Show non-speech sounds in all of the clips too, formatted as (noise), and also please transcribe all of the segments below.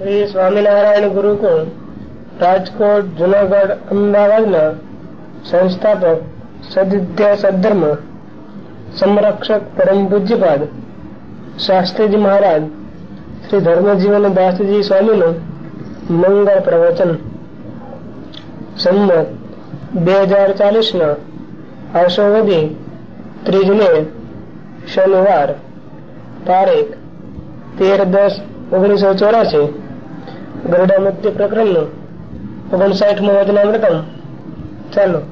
શ્રી સ્વામિનારાયણ ગુરુકુળ રાજકોટ જુનાગઢ અમદાવાદના સંસ્થાપક સદિધ્ય સદ્ધર્મ સંરક્ષક પરમ પૂજ્યપાદ શાસ્ત્રીજી મહારાજ શ્રી ધર્મજીવન દાસજી સ્વામીનું મંગળ પ્રવચન સંમત બે હજાર ચાલીસ ના આશોવદી ત્રીજને શનિવાર તારીખ તેર દસ ઓગણીસો ચોરાસી ગરડા મુક્તિ પ્રકરણનું ઓગણસાઠ મો વચનામૃતમ ચાલો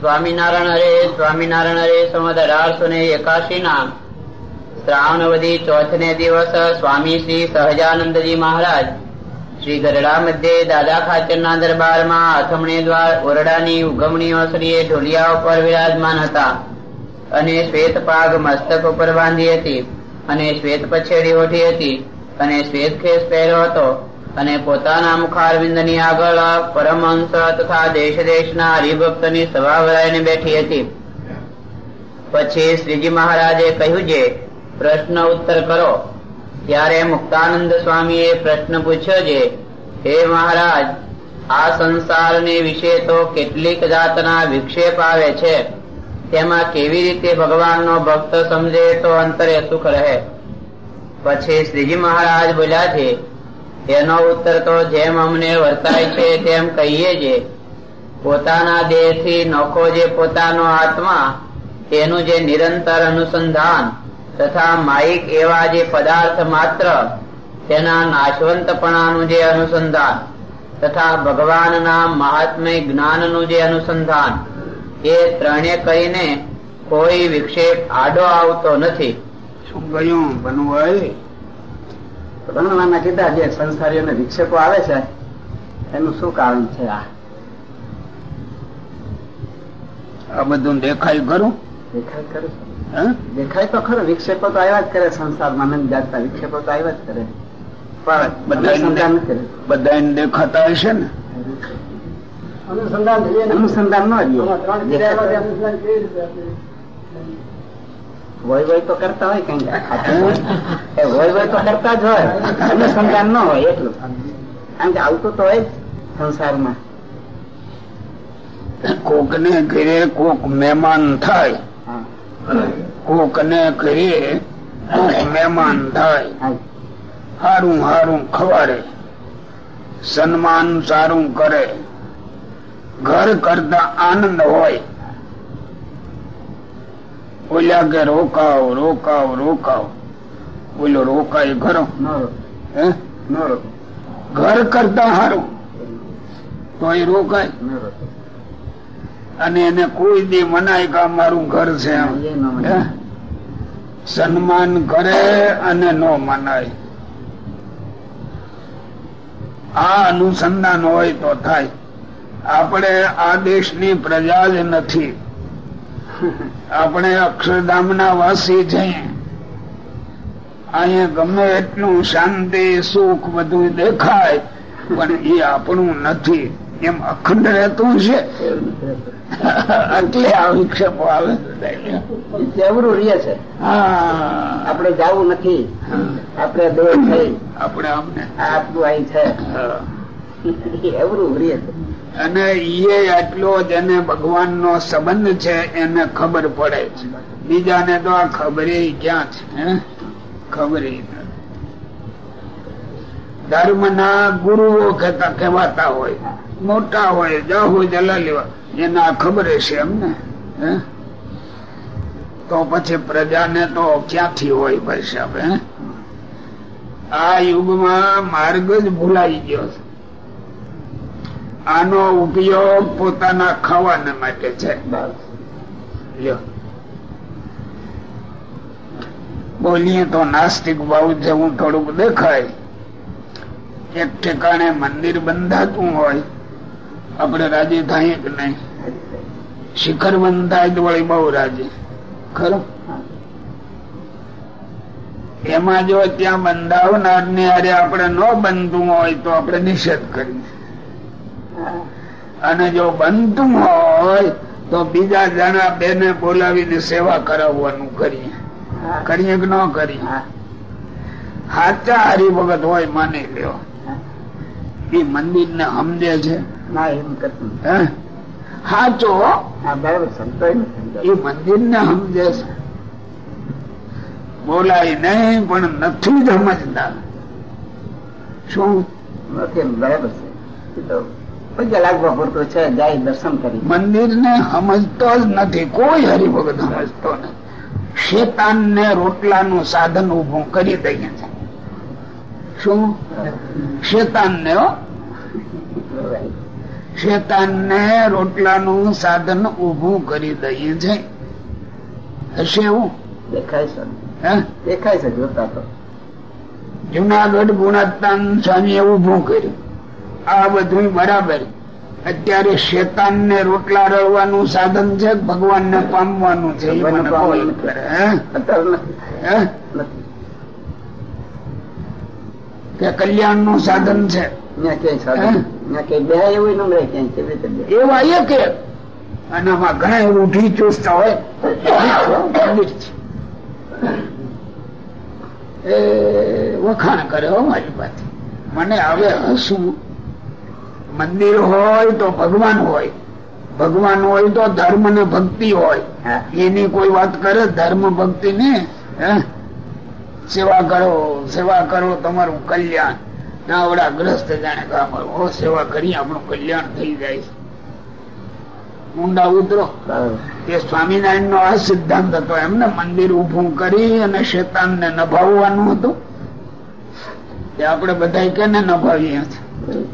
સ્વામિનારાયણ હરે સ્વામિનારાયણ હરે સંવત અઢારસો ને એકાશી ના શ્રાવણવદી ચોથ ને દિવસ સ્વામી સહજાનંદજી મહારાજ. શ્રી ગરડા મધ્યે દાદા ખાચર ના દરબારમાં આથમણી દ્વાર, ઓરડાની ઉગમણી ઓસરીએ ઢોલિયા ઉપર વિરાજમાન હતા. અને શ્વેત પાગ મસ્તક ઉપર બાંધી હતી અને શ્વેત પછેડી ઓઠી હતી અને શ્વેત ખેસ પહેર્યો હતો અને પોતાના મુખારવિંદની આગળ પરમહંસ તથા દેશ દેશના હરિભક્તની સભા ભરાઈને બેઠી હતી. પછી શ્રીજી મહારાજે કહ્યું છે પ્રશ્ન ઉત્તર કરો. ત્યારે મુક્તાનંદ સ્વામીએ પ્રશ્ન પૂછ્યો છે, હે મહારાજ, આ સંસારને વિશે તો કેટલીક જાતના વિક્ષેપ આવે છે. તેમાં કેવી રીતે ભગવાનનો ભક્ત સમજે તો અંતરે સુખ રહે? પછી શ્રીજી મહારાજ બોલ્યા છે, તેનો ઉત્તર તો જેમ અમને વર્તાય છે, તેમ કહીએ છે પોતાના દેહથી નોખો જે પોતાનો આત્મા, તેનું જે નિરંતર અનુસંધાન તથા માઇક એવા જે પદાર્થ માત્ર તેના નાશવંતપણાનું જે અનુસંધાન તથા ભગવાનના મહાત્મય જ્ઞાનનું જે અનુસંધાન એ ત્રણે કરીને કોઈ વિક્ષેપ આડો આવતો નથી શું ગયું બનવાય ભગવાનના કીધા જે સંસારીઓને વિક્ષેપો આવે છે એનું શું કારણ છે આ આ બધું દેખાય ખરું દેખાય? હે? દેખાય તો ખરો વિક્ષેપો તો આવ્યા જ કરે સંસારમાં નંદ જાતના વિક્ષેપો તો આવ્યા જ કરે. પણ અનુસંધાન નથી દેખાતા હશે ને? અનુસંધાન ન વય વય તો કરતા હોય કઈ એ વય વય તો કરતા જ હોય. અનુસંધાન ન હોય એટલું. કારણ કે આવતું તો હોય જ સંસારમાં. કોક ને ઘરે કોક મહેમાન થાય. હા. કોક ને ઘરે કોક મહેમાન થાય. હારું હારું ખવાડે. સન્માન સારું કરે. ઘર કરતા આનંદ હોય. બોલ્યા કે રોકાવ રોકાવ રોકાવ. ઓલો રોકાય ખરો હે? ઘર કરતા હારું. તો એ રોકાય અને એને કોઈ દી મનાય કે અમારું ઘર છે? સન્માન કરે અને ન મનાય. આ અનુસંધાન હોય તો થાય. આપણે આ દેશની પ્રજા જ નથી. આપણે અક્ષરધામ ના વાસી છીએ અહીંયા ગમે એટલું શાંતિ સુખ બધું દેખાય પણ એ આપણું નથી. એમ અખંડ રહેતું છે એટલે આ વિક્ષેપો આવે. જબરું છે? આપણે જવું નથી. આપણે દોર થઈ આપણે અમને આપણું અહીં છે. એવરું રે છે? અને એ આટલો જેને ભગવાન નો સંબંધ છે એને ખબર પડે છે. બીજાને તો આ ખબર ક્યાં છે? ખબર ધર્મ ના ગુરુઓ કહેતા કહેવાતા હોય. મોટા હોય, જાહુ જલા લેવા એને આ ખબર છે એમને તો પછી પ્રજાને તો ક્યાંથી હોય ભાઈ સાહેબ? આ યુગમાં માર્ગ જ ભૂલાઈ ગયો છે આનો ઉપયોગ પોતાના ખાવાના માટે છે. બોલીએ તો નાસ્તિક ભાવ જેવું થોડુંક દેખાય એક ઠેકાણે મંદિર બંધાતું હોય આપણે રાજી થાય કે નહીં? શિખર બંધાય તો વળી બહુ રાજી. ખરું? એમાં જો ત્યાં બંધાવનાર ને અરે આપણે ન બનતું હોય તો આપણે નિષેધ કરીએ. અને જો બનતું હોય તો બીજા જણા બેને બોલાવીને સેવા કરાવવાનું કરીએ. કરીએ કે ન કરીએ. સાચા હરિભગત હોય માની લ્યો. એ મંદિર ને સમજે છે. ના એમ કરતું નથી. હે? સાચો હા બરાબર સમજો એ મંદિર ને સમજે છે. બોલાય નહીં પણ નથી સમજતા. શું? બરાબર છે. એ તો છે જાય દર્શન કરી. મંદિર ને સમજતો જ નથી. કોઈ હરિભગત સમજતો નથી. શેતાન ને રોટલા નું સાધન ઉભું કરી દઈએ છે. શું? શેતાન ને શેતાન ને રોટલા નું સાધન ઉભું કરી દઈએ છે. હશે એવું? દેખાય છે. દેખાય છે જોતા તો. જુનાગઢ ગુણાતાન સ્વામી ઉભું કર્યું. આ બધું બરાબર. અત્યારે શેતાન ને રોટલા રળવાનું સાધન છે ભગવાન ને પામવાનું છે કે કલ્યાણનું સાધન છે. એવું? એવા ચુસ્ત હોય. એ વખાણ કરે હો મારી પાસે. મને હવે હસવું મંદિર હોય તો ભગવાન હોય. ભગવાન હોય તો ધર્મ ને ભક્તિ હોય. એની કોઈ વાત કરે ધર્મ ભક્તિ ને? સેવા કરો સેવા કરો તમારું કલ્યાણ. નાવડા ગ્રસ્ત જાણે કે અમારું સેવા કરી આપણું કલ્યાણ થઈ જાય ઊંડા ઉતરો. બરાબર. સ્વામિનારાયણ નો આ સિદ્ધાંત હતો. એમને મંદિર ઉભું કરી અને શેતાન ને નભાવવાનું હતું. તે આપણે બધા કેને નભાવીએ છીએ?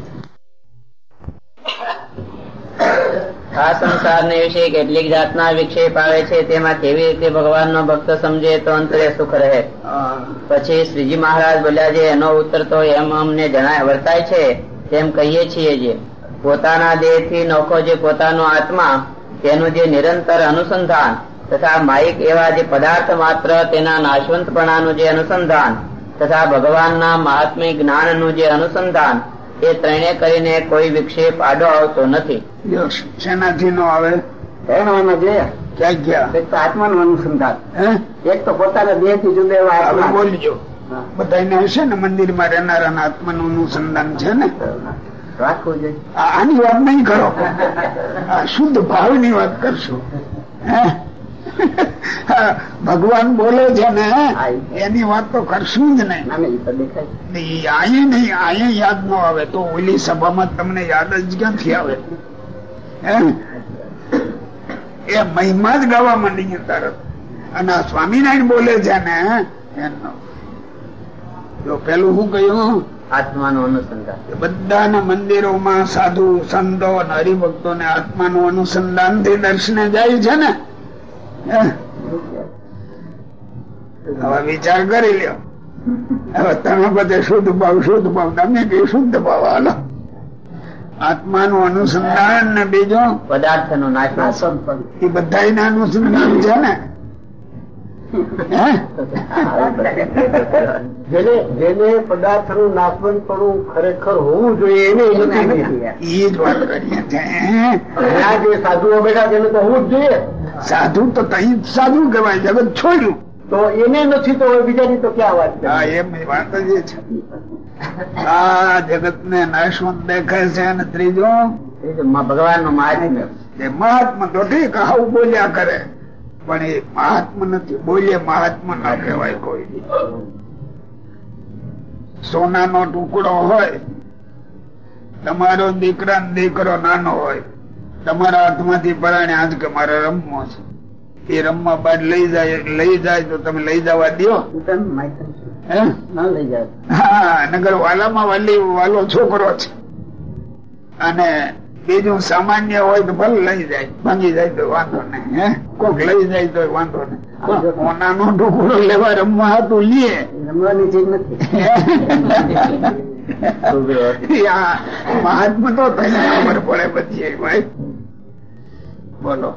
આ સંસાર ને વિશે કેટલીક જાતના વિક્ષેપ આવે છે, તેમાં કેવી રીતે ભગવાન નો ભક્ત સમજે તો અંતરે સુખ રહે. પછી શ્રીજી મહારાજ બોલ્યા છે, એનો ઉત્તર તો એમ અમને જણાય, વર્તાય છે, તેમ કહીએ છીએ જે. પોતાના દેહથી નોખો જે પોતાનો આત્મા, તેનું જે નિરંતર અનુસંધાન, તથા માઇક એવા જે પદાર્થ માત્ર તેના નાશવંતપણાનું જે અનુસંધાન, તથા ભગવાનના મહાત્મિક જ્ઞાનનું જે અનુસંધાન એ ત્રણે કરીને કોઈ વિક્ષેપ આડો આવતો નથી. શેનાથી નો આવે? ક્યાં ક્યાં એક તો આત્માનું અનુસંધાન. એક તો પોતાના દેહથી જુદા એવા બોલજો. બધાને હશે ને મંદિરમાં રહેનારા આત્માનું અનુસંધાન છે ને? રાખવું જોઈએ. આની વાત નહીં કરો. આ શુદ્ધ ભાવની વાત કરશો. હે? ભગવાન બોલે છે ને એની વાત તો કરશું જ નહીં આયે નહીં અહીંયા યાદ ન આવે તો ઓલી સભામાં તમને યાદ જ ક્યાંથી આવે? એ મહિમા જ ગાવા માંડી તરત અને આ સ્વામિનારાયણ બોલે છે ને એનો. જો પેલું શું કહ્યું? આત્માનું અનુસંધાન. બધાના મંદિરોમાં સાધુ સંતો અને હરિભક્તો ને આત્માનું અનુસંધાનથી દર્શને જાય છે ને. હે? હવે વિચાર કરી લ્યો. હવે તમે બધે શુદ્ધ ભાવ શુદ્ધ ભાવ. તમે કઈ શુદ્ધ ભાવ હાલો. આત્માનું અનુસંધાન ને પદાર્થ નો નાશ એ બધા અનુસંધાન છે ને? જેને જેને પદાર્થનું નાશવંત પણ ખરેખર હોવું જોઈએ એને એ જ વાત કરીએ છે સાધુઓ બેઠા તેને તો હોવું જ જોઈએ. સાધુ તો તઈ સાધુ કહેવાય જગત છોડ્યું. તો એને નથી તો બીજાની તો ક્યાં વાત હા એમ વાત જ એ છે. આ જગત ને નાશવંત દેખાય છે અને ત્રીજો? ભગવાન નો મહાત્મ્ય. મહાત્મા તો ઠીક આવું બોલ્યા કરે. પણ એ મહાત્મા નથી બોલે મહાત્મા ના કહેવાય કોઈ. સોનાનો ટુકડો હોય તમારો દીકરા દીકરો નાનો હોય તમારા હાથમાંથી પરાણે આજ કે મારે રમવો છે. એ રમવા બાદ લઈ જાય લઈ જાય તો તમે લઈ જવા દો હે? ના લઈ જાય. હા નગર વાલામાં વાલી વાલો છોકરો છે. અને બીજું સામાન્ય હોય તો ભલે લઈ જાય ભાંગી જાય તો વાંધો નહીં હે? કોક લઈ જાય તો વાંધો નહીં. સોનાનો ટુકડો લેવા રમવા હતું લે. રમવાની ચીજ નથી. મહાત્મા તો તને ખબર પડે પછી ભાઈ. બોલો.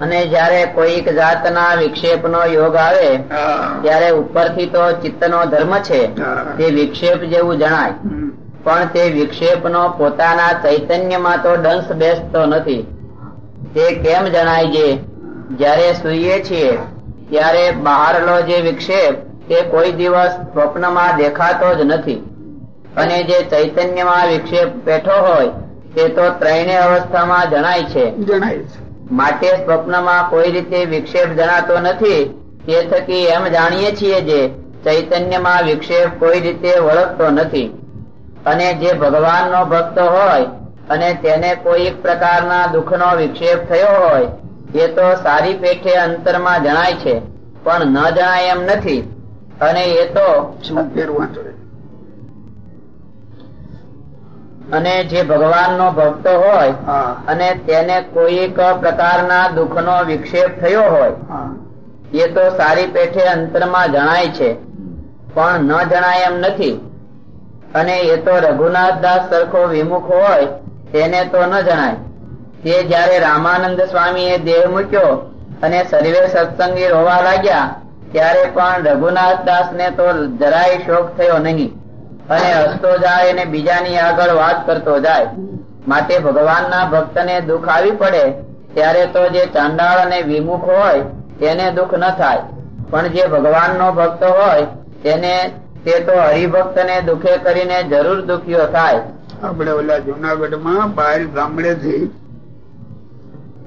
અને જયારે કોઈક જાતના વિક્ષેપ નો યોગ આવે. ત્યારે ઉપરથી તો ચિત્તનો ધર્મ છે. તે વિક્ષેપ જેવું જણાય. પણ તે વિક્ષેપ નો પોતાના ચૈતન્યમાં તો ડંસ બેસતો નથી. તે કેમ જણાય છે? જ્યારે સૂઈએ છીએ ત્યારે બહારનો જે વિક્ષેપ તે કોઈ દિવસ સ્વપ્નમાં દેખાતો જ નથી. અને જે ચૈતન્યમાં વિક્ષેપ બેઠો હોય તે તો ત્રણેય અવસ્થામાં જણાય છે. જણાય છે. માટે સ્વપ્નમાં કોઈ રીતે વિક્ષેપ જણાતો નથી. તે થકી એમ જાણીએ છીએ જે ચૈતન્યમાં વિક્ષેપ કોઈ રીતે વળગતો નથી. અને જે ભગવાનનો ભક્ત હોય અને તેને કોઈ પ્રકારના દુઃખનો વિક્ષેપ થયો હોય, એ તો સારી પેઠે અંતરમાં જણાય છે, પણ ન જણાય એમ નથી. અને એ તો શું ફેરવા અને જે ભગવાનનો ભક્ત હોય અને તેને કોઈક પ્રકારના દુઃખનો વિક્ષેપ થયો હોય એ તો સારી પેઠે અંતરમાં જણાય છે. પણ ન જણાય એમ નથી. અને એ તો રઘુનાથ દાસ સરખો વિમુખ હોય તેને તો ન જણાય. તે જયારે રામાનંદ સ્વામીએ દેહ મૂક્યો અને સર્વે સત્સંગી રોવા લાગ્યા ત્યારે પણ રઘુનાથ દાસને તો જરાય શોક થયો નહીં. અને હસતો જાય અને બીજાની આગળ વાત કરતો જાય. માટે ભગવાનના ભક્તને દુઃખ આવી પડે, ત્યારે તો જે ચાંડાળ અને વિમુખ હોય, તેને દુઃખ ન થાય. પણ જે ભગવાનનો ભક્ત હોય, તેને, તે તો હરિભક્તને દુઃખે કરીને જરૂર દુખ્યો થાય. આપણે ઓલા જુનાગઢમાં બહાર ગામડે થી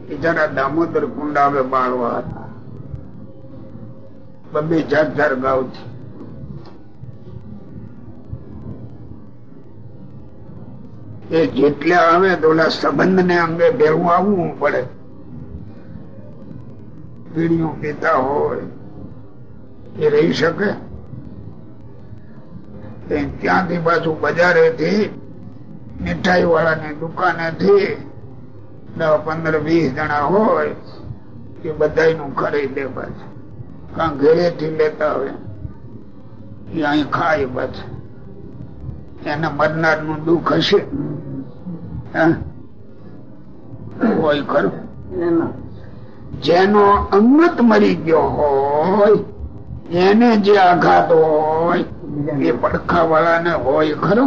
બિચારા દામોદર કુંડ આવે બાળવા હતા બબે જાત જાર ગાવ એ જેટલા આવે તો ઓલા સંબંધ ને અંગે ભેળું આવવું પડે. પીડીઓ પીતા હોય, એ રહી શકે. ત્યાંથી પાછું બજારે થી મીઠાઈ વાળાની દુકાને થી દસ પંદર, વીસ જણા હોય, એ બધા નું ખરીદે પાછું. કાં ઘરે થી લેતા હોય, એ અહીં ખાય પાછું. એને મરનારનું દુઃખ હશે. હોય ખરું. જેનો અમૃત મરી ગયો હોય એને જે આઘાત હોય એ પડખા વાળાને હોય ખરો.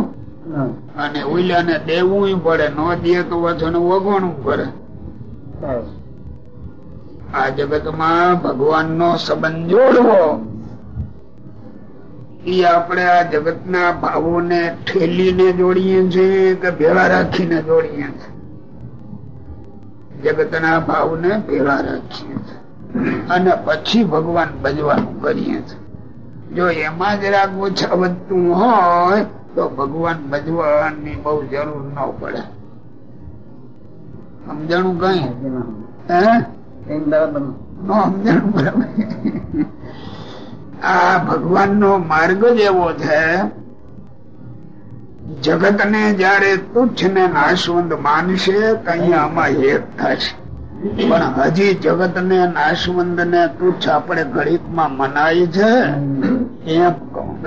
અને ઓઈલાને દેવું પડે ન દે તો વચન વગણવું પડે. આ જગતમાં ભગવાન નો સંબંધ જોડવો એ આપણે આ જગત ના ભાવો ને ઠેલીને જોડીએ છીએ કે ભેળા રાખીને જોડીએ છીએ? જગત ના ભાવ ને ભેળા રાખીએ છીએ. અને પછી ભગવાન ભજવાનું કરીએ છીએ. જો એમાં જરાક ઓછા વધતું હોય તો ભગવાન ભજવાની બહુ જરૂર ન પડે. સમજણું કઈ? હે સમજાણું બરાબર. આ ભગવાનનો માર્ગ જ એવો છે. જગત ને જયારે તુચ્છ ને નાશવંત માનશે તો અહીંયા આમાં એક થશે. પણ હજી જગત ને નાશવંત ને તુચ્છ આપણે ગણિતમાં મનાય છે? એમ કહું?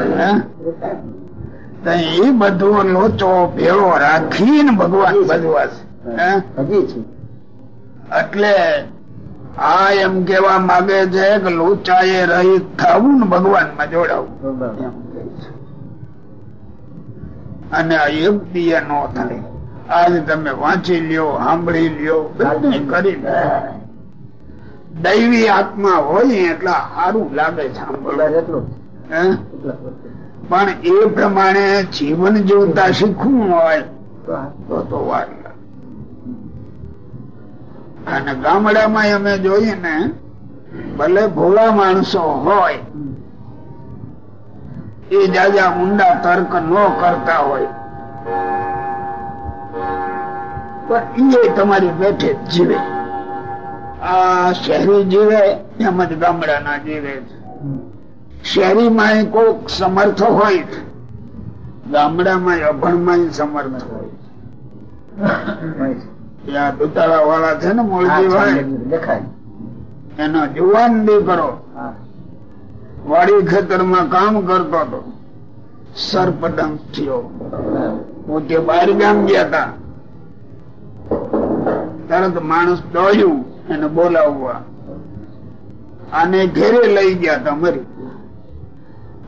તો એ બધો લોચો ભેળો રાખીને ભગવાન ભજવાશે હજી છે. એટલે આ એમ કેવા માંગે છે કે લોચા એ રહી થવું ને ભગવાન. માં જોડાવું છે. અને આ યુક્તિ નો થાય. આજે તમે વાંચી લ્યો સાંભળી લ્યો બધું કરી દૈવી આત્મા હોય એટલે સારું લાગે સાંભળવું. પણ એ પ્રમાણે જીવન જીવતા શીખવું હોય તો તો વાર. અને ગામડામાં અમે જોઈએ ને, ભલે ભોળા માણસો હોય, એ જાજા ઊંડા તર્ક ન કરતા હોય. તમારી બેઠે જીવે. આ શહેરી જીવે, એમ જ ગામડાના જીવે શહેરીમાં કોઈક સમર્થ હોય. ગામડામાં અભણમાં સમર્થ હોય. દુતાળા વાળા છે ને મોળજી દેખાય. એનો જુવાન દીકરો વાડી ખેતરમાં કામ કરતો હતો. સરપટંગ થયો. પોતે બહાર ગામ ગયા હતા તરત માણસ દોડ્યું એને બોલાવવા. આને ઘેરે લઈ ગયા હતા મરી.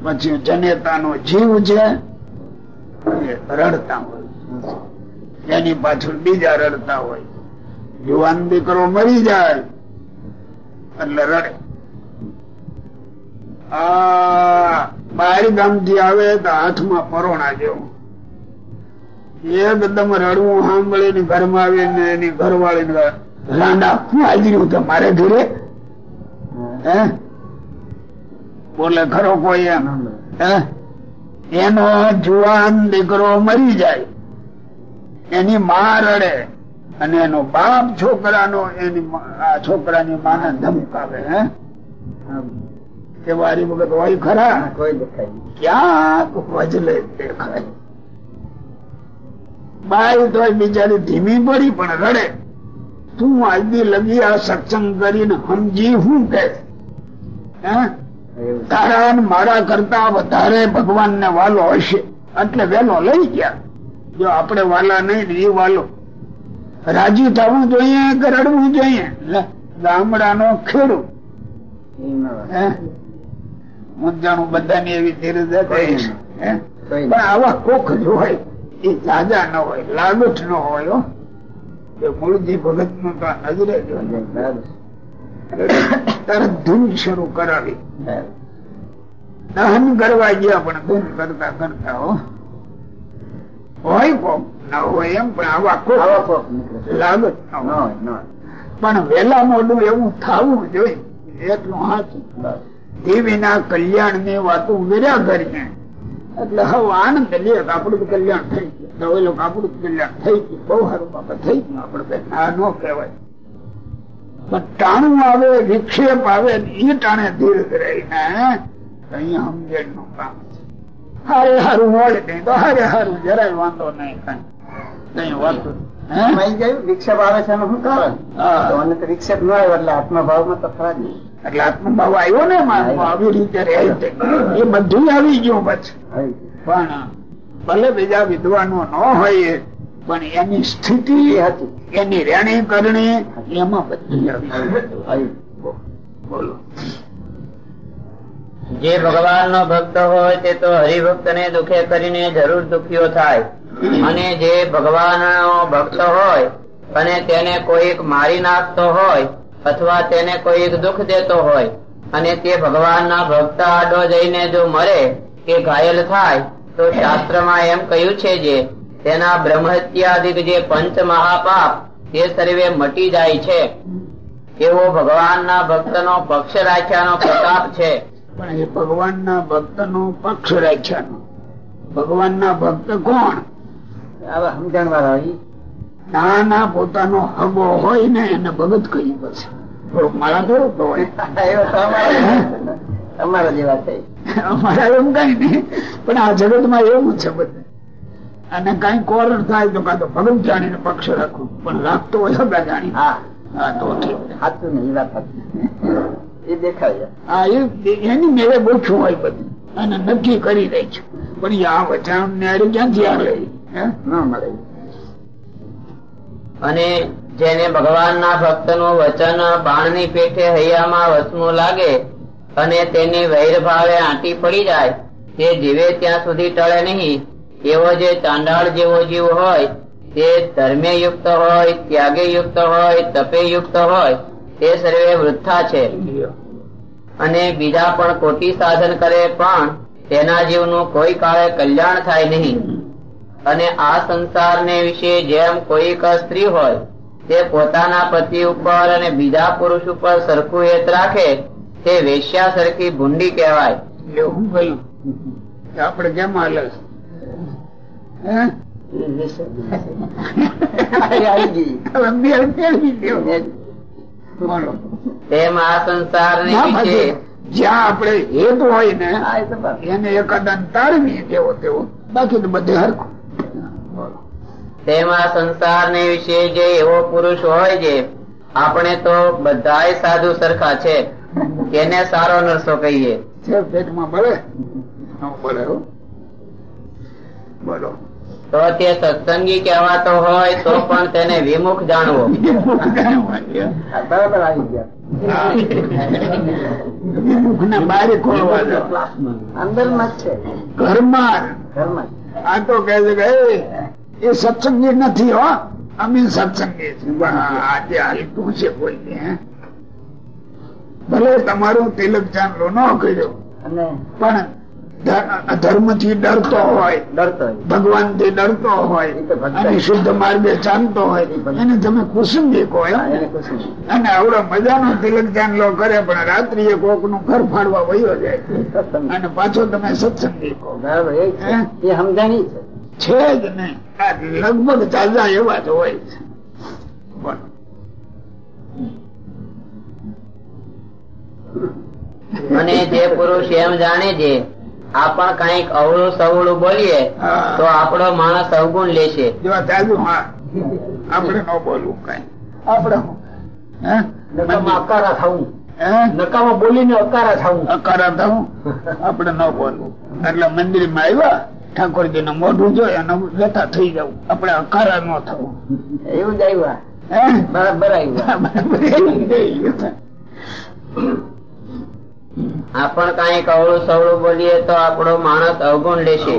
પછી જનેતાનો જીવ છે રડતા હોય. એની પાછળ બીજા રડતા હોય. જુવાન દીકરો મરી જાય એટલે રડે. આ બાર ગામથી આવે તો હાથમાં પરોણા જેવું. એકદમ રડવું સાંભળીને ઘરમાં આવીને એની ઘરવાળી રાંડા હાજર્યું તો મારે ઘરે? હે? બોલે, ખરો કોઈ એમ. હે? એનો જુવાન દીકરો મરી જાય. એની માં રડે અને એનો બાપ છોકરાનો એની આ છોકરાની માને ધમકાવે હે? કે વારી વખત હોય ખરા. ક્યાંક વજલે દેખાય. બાઈ તો બિચારી ધીમી પડી પણ રડે. તું આજની લગી આ સત્સંગ કરીને સમજી હું કે? તારા મારા કરતા વધારે ભગવાન ને વાલો હશે. એટલે વેલો લઈ ગયા. જો આપણે વાલા નહીં એ વાલો. રાજી થવું જોઈએ કે રડવું જોઈએ? ગામડાનો ખેડૂ. હે? જાણું બધાની એવી ધીરજ પણ આવા કોક જો હોય એ તાજા ન હોય લાગત ન હોય મૂળજી ભગતનું તો નજરે. તરત ધૂન શરૂ કરાવી. દહન કરવા ગયા પણ ધૂન કરતા કરતા હો. હોય કોક ના હોય એમ પણ આવા કોક હોય. પણ વેલા મોડું એવું થવું જોઈએ. એટલું હાચું. દેવીના કલ્યાણની વાતો ઉમેર્યા કરીને. એટલે હવે આનંદ લે આપણું કલ્યાણ થઈ ગયું. તો આપણું કલ્યાણ થઈ ગયું. બહુ સારું બાપા થઈ ગયું આપણે આ ના કહેવાય. પણ ટાણું આવે વિક્ષેપ આવે એ ટાણે ધીર રહીને અહીંયા સમજણનું કામ હારે હારું મળે નહીં તો હારે હારું જરાય વાંધો નહીં કઈ ગયું, વિક્ષેપ આવે છે એનું શું કારણ વિક્ષેપ ન આવ્યો એટલે આત્મભાવમાં તો ખરા જ એટલે આત્મભાવ આવ્યો ને આવી રીતે એ બધું આવી ગયું પછી. પણ ભલે બીજા વિદ્વાનો ન હોય પણ એની સ્થિતિ હતી. એની રેણી કરણી એમાં બધી આવી બોલો. જે ભગવાન નો ભક્ત હોય તે તો હરિભક્ત ને દુખે કરીને જરૂર દુખ્યો થાય. અને જે ભગવાન ભક્ત હોય અને તેને કોઈક મારી નાખતો હોય અથવા તેને કોઈક દુઃખ દેતો હોય અને તે ભગવાન ના ભક્ત આડો જઈને જો મરે કે ઘાયલ થાય, તો શાસ્ત્રમાં એમ કહ્યું છે જે, તેના બ્રહ્મહત્યાદિક જે પંચ મહાપાપ તે સર્વે મટી જાય છે. એવો ભગવાનના ભક્તનો પક્ષ રાખ્યાનો પ્રતાપ છે. પણ એ ભગવાનના ભક્તનો પક્ષ રાખ્યાનો ભગવાનના ભક્ત કોણ? આવા સમજણ વાળા. નાના પોતાનો હગો હોય ને એને ભગત કહી પછી. થોડુંક મારા થોડુંક તો હોય એવા અમારા જેવા છે. અમારા એમ કઈ નહીં. પણ આ જગતમાં એવું છે બધું. અને કઈ કોર થાય તો કાં તો ભગત જાણીને પક્ષ રાખવું પણ રાખતો હોય હગા જાણી હા. તો ઠીક. સાચું ને વાત સાચી. એ દેખાય હા એની મેળે ગોઠવું હોય બધું. અને નક્કી કરી દે છે. પણ આ વચાણ ને ક્યાંથી આવે ના મળે. અને જેને ભગવાનના ભક્તનું વચન બાણની પેઠે હૈયામાં વસમું લાગે અને તેની વૈર ભાવે આંટી પડી જાય તે જીવે ત્યાં સુધી ટળે નહીં. એવો જે ચાંડાળ જેવો જીવ હોય તે ધર્મે યુક્ત હોય ત્યાગે યુક્ત હોય તપે યુક્ત હોય તે સર્વે વૃથા છે. અને બીજા પણ કોટી સાધન કરે પણ તેના જીવનું કોઈ કાળે કલ્યાણ થાય નહીં. અને આ સંસારને વિશે જેમ કોઈક સ્ત્રી હોય તે પોતાના પતિ ઉપર અને બીજા પુરુષ ઉપર સરખું હેત રાખે તે વેશ્યા સરખી ભૂંડી કહેવાય. એવું કહ્યું આપણે કેમ હાલે હે? (laughs) આવી ગઈ. બોલો. તેમ આ સંસાર જ્યાં આપણે હેત હોય ને. એને એકાદા તારવી તેવો તેવો. બાકી તો બધે હરખું. તેમાં સંસાર ને વિશે જે એવો પુરુષ હોય છે આપણે તો બધા સાધુ સરખા છે. તેને સારો નરસો કહીએ. પેટમાં ભલે ભલે બોલો. તો તે સત્સંગી કહેવાતો હોય તો પણ તેને વિમુખ જાણવો. બરાબર આવી ગયા. અંદર છે. ઘરમાં. આ તો છે કે "એ, એ સત્સંગી નથી હો. અમે સત્સંગી છીએ. આજે હાલતું છે કોઈ હે? ભલે તમારું તિલક ચાંદલો ન કર્યો પણ ધર્મથી ડરતો હોય. ડરતો ભગવાનથી ડરતો હોય. એ. અને શુદ્ધ માર્ગે ચાલતો હોય. એને તમે કુસુંબી કહો કશું અને આવડો મજાનો તિલક ચાંદલો કરે પણ રાત્રિએ કોકનું ઘર ફાડવા વયો જાય. અને પાછો તમે સત્સંગી કહો. એ સમજાણી છે. જ નહીં. લગભગ તાજા એવા જ હોય છે. અને જે પુરુષ એમ જાણે છે આપણ કંઈક અવળું સવળું બોલીએ હા. તો આપણો માણસ અવગુણ લેશે આપણે ન બોલવું કઈ. આપણે શું? હે? નકામાં અકારા થવું હે? નકામાં બોલીને અકારા થવું અકારા થવું આપણે ન બોલવું. એટલે મંદિરમાં આવ્યા ઠાકોરજી ને મોઢું જોઈ અને લેતા થઈ જવું આપણે અકારા ન થવું એવું જ આવ્યા. હે? બરાબર આવ્યા. આપણ કઈ કવળું સવળું બોલીએ તો આપણો માણસ અવગુણ લેશે.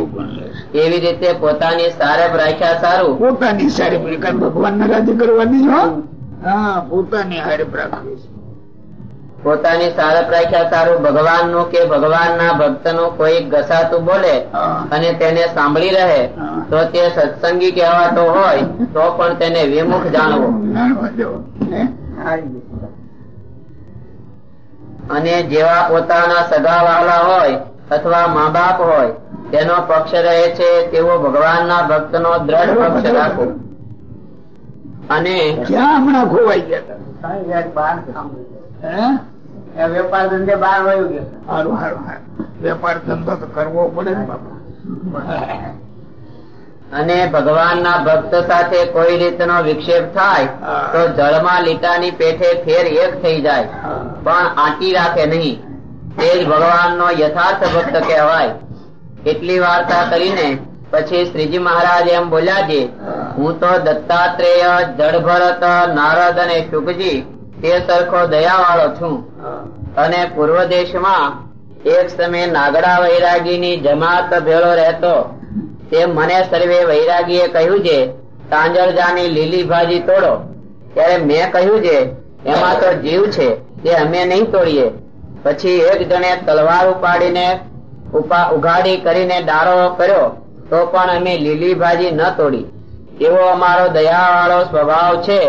એવી રીતે પોતાની સારપ રાખ્યા સારું. પોતાની સારી પ્રકાર ભગવાન ને રાજી કરવાની હા. પોતાની હારે રાખવી પોતાની સારપ રાખ્યા સારું ભગવાનનું કે ભગવાનના ભક્તનું કોઈ ઘસાતું બોલે અને તેને સાંભળી રહે તો તે સત્સંગી કહેવાતો હોય તો પણ તેને વિમુખ જાણવો. અને જેવા પોતાના સગા વાલા હોય અથવા મા બાપ હોય તેનો પક્ષ રહે છે તેવો ભગવાનના ભક્તનો દ્રઢ પક્ષ રાખો અને ક્યાં હમણાં ખોવાઈ ગયા હતા? સાંઈ યાર બહાર સાંભળ્યું. હે? એ વેપાર ધંધે બહાર વયું ગયા. વેપાર ધંધો તો કરવો પડે ને બાપા (laughs) અને ભગવાનના ભક્ત સાથે કોઈ રીતનો વિક્ષેપ થાય તો જળમાં લીટાની પેઠે ફેર એક થઈ જાય. પણ આંટી રાખે નહીં. તે જ ભગવાનનો યથાર્થ ભક્ત કહેવાય. એટલી વાર્તા કરીને પછી શ્રીજી મહારાજ એમ બોલ્યા છે હું. તો દત્તાત્રેય જળભરત નારદ અને શુકજી તે સરખો દયાવાળો છું. અને પૂર્વ દેશમાં એક સમય નાગડા વૈરાગીની જમાત ભેળો રહેતો. તે મને સર્વે વૈરાગીએ કહ્યું છે તાંજળજાની લીલી ભાજી તોડો. ત્યારે મેં કહ્યું છે, એમાં તો જીવ છે તે અમે નહીં તોડીએ. પછી એક જણે તલવાર ઉપાડીને ઉઘાડી કરીને ડારો કર્યો, તો પણ અમે લીલી ભાજી ન તોડી. એવો અમારો દયાવાળો સ્વભાવ છે,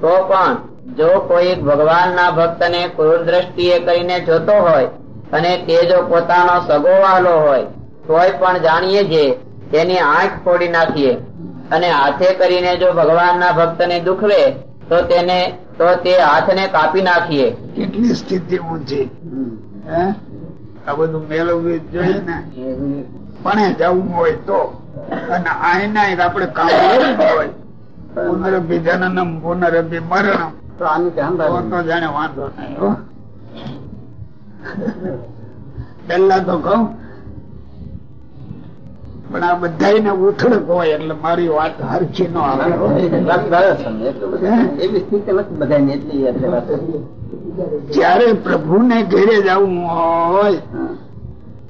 તો પણ જો કોઈ ભગવાનના ભક્તને ક્રૂર દ્રષ્ટિએ કરીને જોતો હોય અને તે જો પોતાનો સગો વાલો હોય, તોય પણ જાણીએ જે તેની આંખ ફોડી નાખીએ. અને હાથે કરીને જો ભગવાનના ભક્તને દુખવે તો તેને તો તે હાથને કાપી નાખીએ. કેટલી સ્થિતિ ઊંચી. આ બધું મેળવવું જોઈએ ને. પણ જવું હોય તો. અને આઈના આપણે કામ હોય પુનરભી જનનમ પુનરભી મરણમ તો આનું ધ્યાન તો તો જાણે વાંધો નહીં હો. પેલા તો કહું પણ આ બધા ઉથડક હોય એટલે મારી વાત હરખી નો આવે. હો. વાત બરાબર છે. એટલું બધું. એવી સ્થિતિ નથી એટલી એટલે વાત જયારે ઘેરે જવું હોય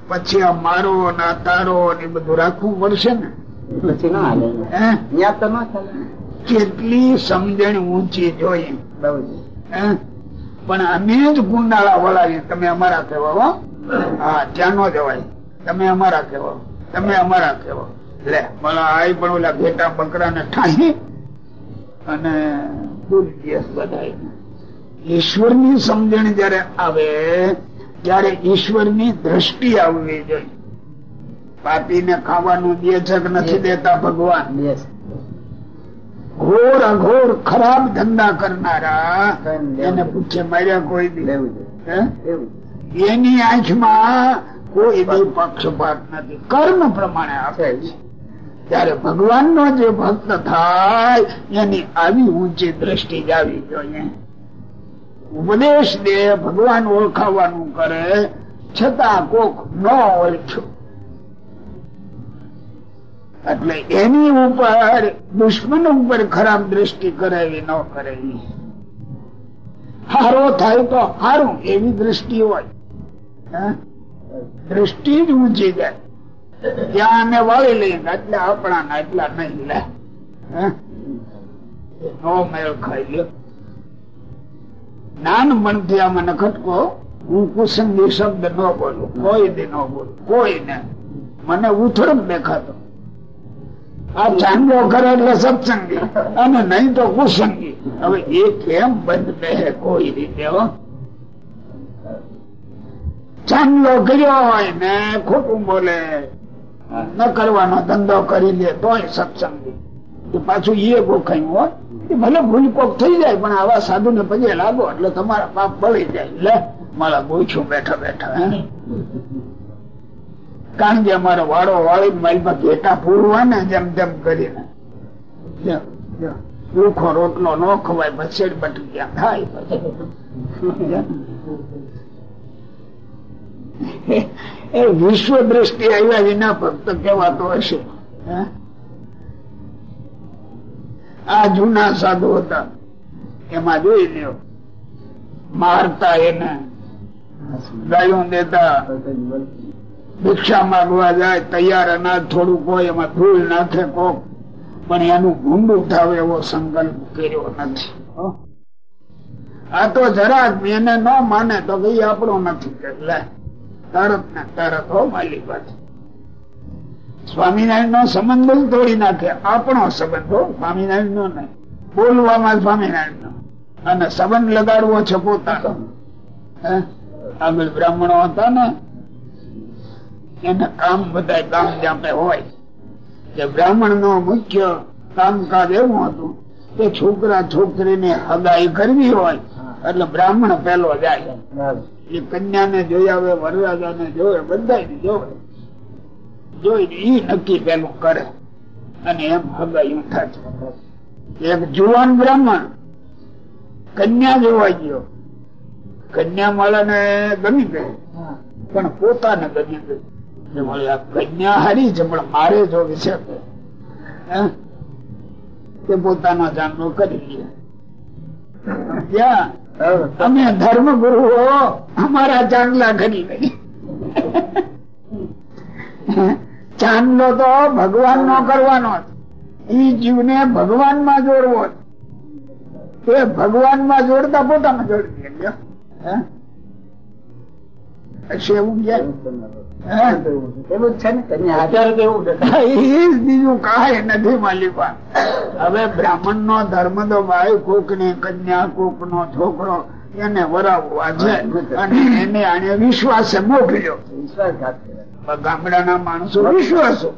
પછી આ મારો ને આ તારો ને બધું રાખવું પડશે ને? પછી ના હાલે. તો ના કેટલી સમજણ ઊંચી જોઈએ? પણ અમે જ ગુંડાળા વળાવીએ તમે અમારા કહેવા હો. હા ત્યાં નો જવાય. તમે અમારા કહેવા તમે અમારા કહેવા. લે આઈ પણ ઓલા ઘેટા બકરા ને ઠાહી અને પૂરી દિવસ બધાય ઈશ્વરની સમજણ જયારે આવે ત્યારે ઈશ્વરની દ્રષ્ટિ આવવી જોઈએ. પાપી ને ખાવાનું દે છે કે નથી દેતા ભગવાન? ઘોર અઘોર ખરાબ ધંધા કરનારા એને પૂછે માર્યા કોઈ દી? લેવું છે. હે? એની આંખમાં કોઈ પક્ષપાત નથી. કર્મ પ્રમાણે આપે છે. ત્યારે ભગવાન નો જે ભક્ત થાય, એની આવી ઊંચી દ્રષ્ટિ આવી જોઈએ. ઉપદેશ દે, ભગવાન ઓળખાવાનું કરે, છતાં કોક ન ઓળખ્યું એટલે એની ઉપર, દુશ્મન ઉપર ખરાબ દ્રષ્ટિ કરાવી ન કરેલી હારો થાય તો હારું એવી દ્રષ્ટિ હોય? દ્રષ્ટિ જ ઊંચી જાય. ત્યાં વાળી લઈએ ને એટલે આપણા એટલા નહીં લે મને હું કુસંગી દેખાતો. આ ચાંદો કરે એટલે સત્સંગી, અને નહીં તો કુસંગી હવે એ કેમ બંધ બે કોઈ રીતે ચાંદલો કર્યો હોય ને ખોટું બોલે. ન કરવાનો ધંધો કરી લે તોય સત્સંગ. પાછું એ ગોખાયું હોય એ ભલે ભૂલકોક થઈ જાય, પણ આવા સાધુ ને પગે લાગો એટલે તમારા પાપ બળી જાય. લે, મારા ગોછું બેઠા બેઠા, હે. કારણ કે અમારો વાળો વાળી માલમાં ઘેટા પૂરવા ને જેમ તેમ કરીને. રૂખો રોટલો ન ખવાય બસેડ બટી ગયા થાય. એ વિશ્વ દ્રષ્ટિ આવ્યા વિના ભક્ત કહેવાતો હશે. આ જૂના સાધુ હતા. એમાં જોઈ લ્યો. મારતા એને. ગાયો દેતા. ભિક્ષા માંગવા જાય, તૈયાર અનાજ થોડુંક હોય, એમાં ધૂળ નાખે કોક. પણ એનું ગુંડું થાવે એવો સંકલ્પ કર્યો નથી. આ તો જરાક એને ન માને તો ભાઈ આપણો નથી. કે લે. ને સ્વામિનારાયણ નો સંબંધ તોડી નાખે. આપણો સંબંધ સ્વામિનારાયણ નો નહીં. બોલવામાં સ્વામિનારાયણ નો અને સંબંધ લગાડવો છે પોતાનો. આગળ બ્રાહ્મણો હતા ને, એના કામ બધા કામ જાપે હોય. કે બ્રાહ્મણ નો મુખ્ય કામકાજ એવું હતું કે છોકરા છોકરીને હગાઈ કરવી હોય, એટલે બ્રાહ્મણ પેલો જાય. એ કન્યાને જોઈ આવે, વરરાજાને જોવે બધા જોવે. જોઈને ઈ નક્કી પેલું કરે. અને એમ હગાયું થાય એક જુવાન બ્રાહ્મણ કન્યા જોવા ગયો. કન્યા માળાને ગમી ગઈ. પણ પોતાને ગમી ગઈ. કન્યા હારી છે, પણ મારે જોવી છે? તે પોતાનો જાણવો કરી લે. ત્યાં અમે ધર્મ ગુરુઓ અમારા ચાંદલા કરી લઈ ચાંદલો તો ભગવાન નો કરવાનો ઈ જીવને ભગવાનમાં જોડવો. એ ભગવાનમાં જોડતા પોતામાં જોડી દે હવે બ્રાહ્મણ નો ધર્મ તો ભાઈ કોકની કન્યા કોક નો છોકરો એને વરાવવા છે. અને એને આને વિશ્વાસે મોકલ્યો. વિશ્વાસ ગામડાના માણસો વિશ્વાસો.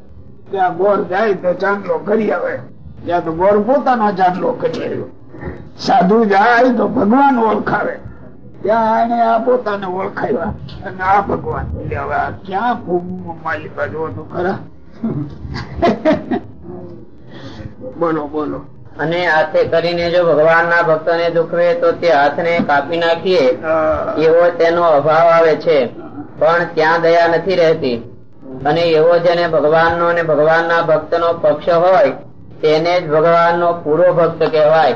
ત્યાં ગોર જાય તો ચાંદલો કરી આવે. ત્યાં તો ગોળ પોતાનો ચાંદલો કરી આવ્યો. સાધુ જાય તો ભગવાન ઓળખાવે. ત્યાં એને આ પોતાને ઓળખાવ્યા અને આ ભગવાન ક્યાં ખૂબ માલિકા બાજુ ખરા. બોલો બોલો. અને હાથે કરીને જો ભગવાનના ભક્તોને દુખવે તો તે હાથને કાપી નાખીએ. એવો તેનો અભાવ આવે છે. પણ ત્યાં દયા નથી રહેતી. અને એવો જેને ભગવાનનો અને ભગવાનના ભક્તનો પક્ષ હોય તેને જ ભગવાનનો પૂરો ભક્ત કહેવાય.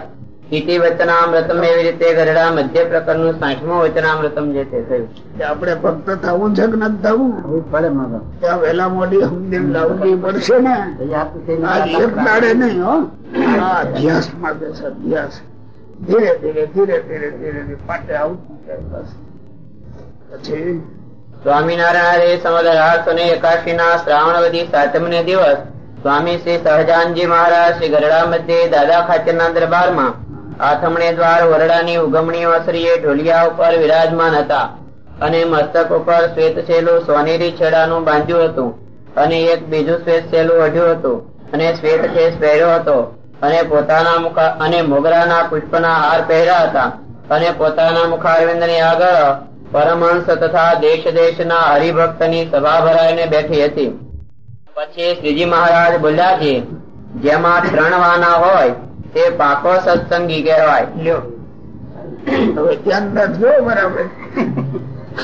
ઇતિ વચનામૃતમ એવી રીતે ગરડા મધ્ય પ્રકરણનું સાઠમું વચનામૃતમ જે તે થયું. કે આપણે ભક્ત થવું છે કે નથી થવું પડે મગર. ત્યાં વહેલા મોડી સમજી લાવવી પડશે ને? એક દાડે નહીં હો. અભ્યાસ માટે છે અભ્યાસ. ધીરે ધીરે ધીરે ધીરે ધીરે પાટે આવતું પછી? સ્વામિનારાયણ સમદ અઢારસો ને એકાશી ના શ્રાવણવદી સાતમને દિવસ સ્વામી શ્રી સહજાનજી મહારાજ શ્રી ગરડા મધ્ય દાદા ખાચરના દરબારમાં આથમણે દ્વાર વરડાની ઉગમણી વાસરીએ ઢોલિયા ઉપર વિરાજમાન હતા અને મસ્તક ઉપર શ્વેત છેલું સોનેરી છેડાનું બાંધ્યું હતું અને એક બીજું શ્વેત છેલું અઢ્યું હતું અને શ્વેત ખેસ પહેર્યો હતો અને પોતાના મુખ અને મોગરાના પુષ્પના હાર પહેર્યા હતા અને પોતાના મુખારવિંદની આગળ પરમહંસ તથા દેશ દેશના હરિભક્તની સભા ભરાઈને બેઠી હતી. પછી શ્રીજી મહારાજ બોલ્યા છે જેમાં ત્રણ વાના હોય તે પાકો સત્સંગી કહેવાય. લ્યો. હવે ધ્યાન રાખજો બરાબર.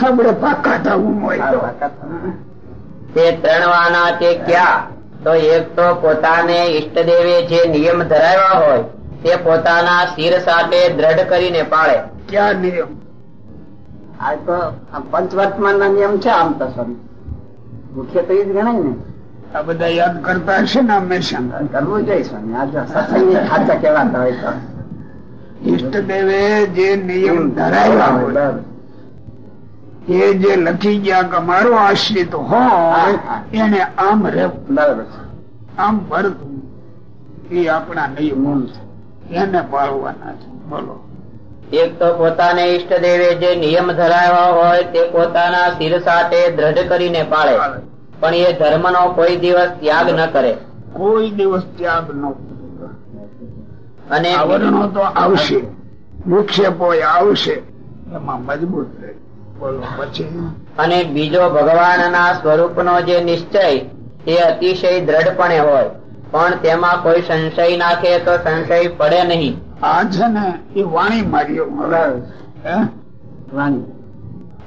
આપણે પાકા થવું હોય તો. તે ત્રણ તે ક્યાં? તો એક તો પોતાને ઈષ્ટદેવે જે નિયમ ધરાવ્યા હોય તે પોતાના શિર સાથે દ્રઢ કરીને પાળે. ક્યાં નિયમ? આ તો આ પંચવર્તમાન નિયમ છે આમ તો સર મુખ્ય તો એ જ ગણાય ને. આ બધા યાદ કરતા હશે ને હંમેશા. કરવું જોઈએ સ્વામી. આ જો સત્સંગી સાચા કહેવાતા હોય તો. ઈષ્ટદેવે જે નિયમ ધરાવ્યા હોય એ જે લખી ગયા કે મારો આશ્રિત હોય એને આમ રહેવું બરાબર આમ ભરતું એ આપણા નિયમો છે એને પાળવાના છે. બોલો. એક તો પોતાને ઈષ્ટદેવે જે નિયમ ધરાવ્યા હોય તે પોતાના શિર સાથે દ્રઢ કરીને પાળે. પણ એ ધર્મનો કોઈ દિવસ ત્યાગ ન કરે. કોઈ દિવસ ત્યાગ ન અને આવરણો તો આવશે. વિક્ષેપો આવશે. એમાં મજબૂત રહે. બોલો પછી? અને બીજો ભગવાનના સ્વરૂપનો જે નિશ્ચય એ અતિશય દ્રઢપણે હોય. પણ તેમાં કોઈ સંશય નાખે તો સંશય પડે નહીં. આ છે ને એ વાણી માર્યો? વાણી.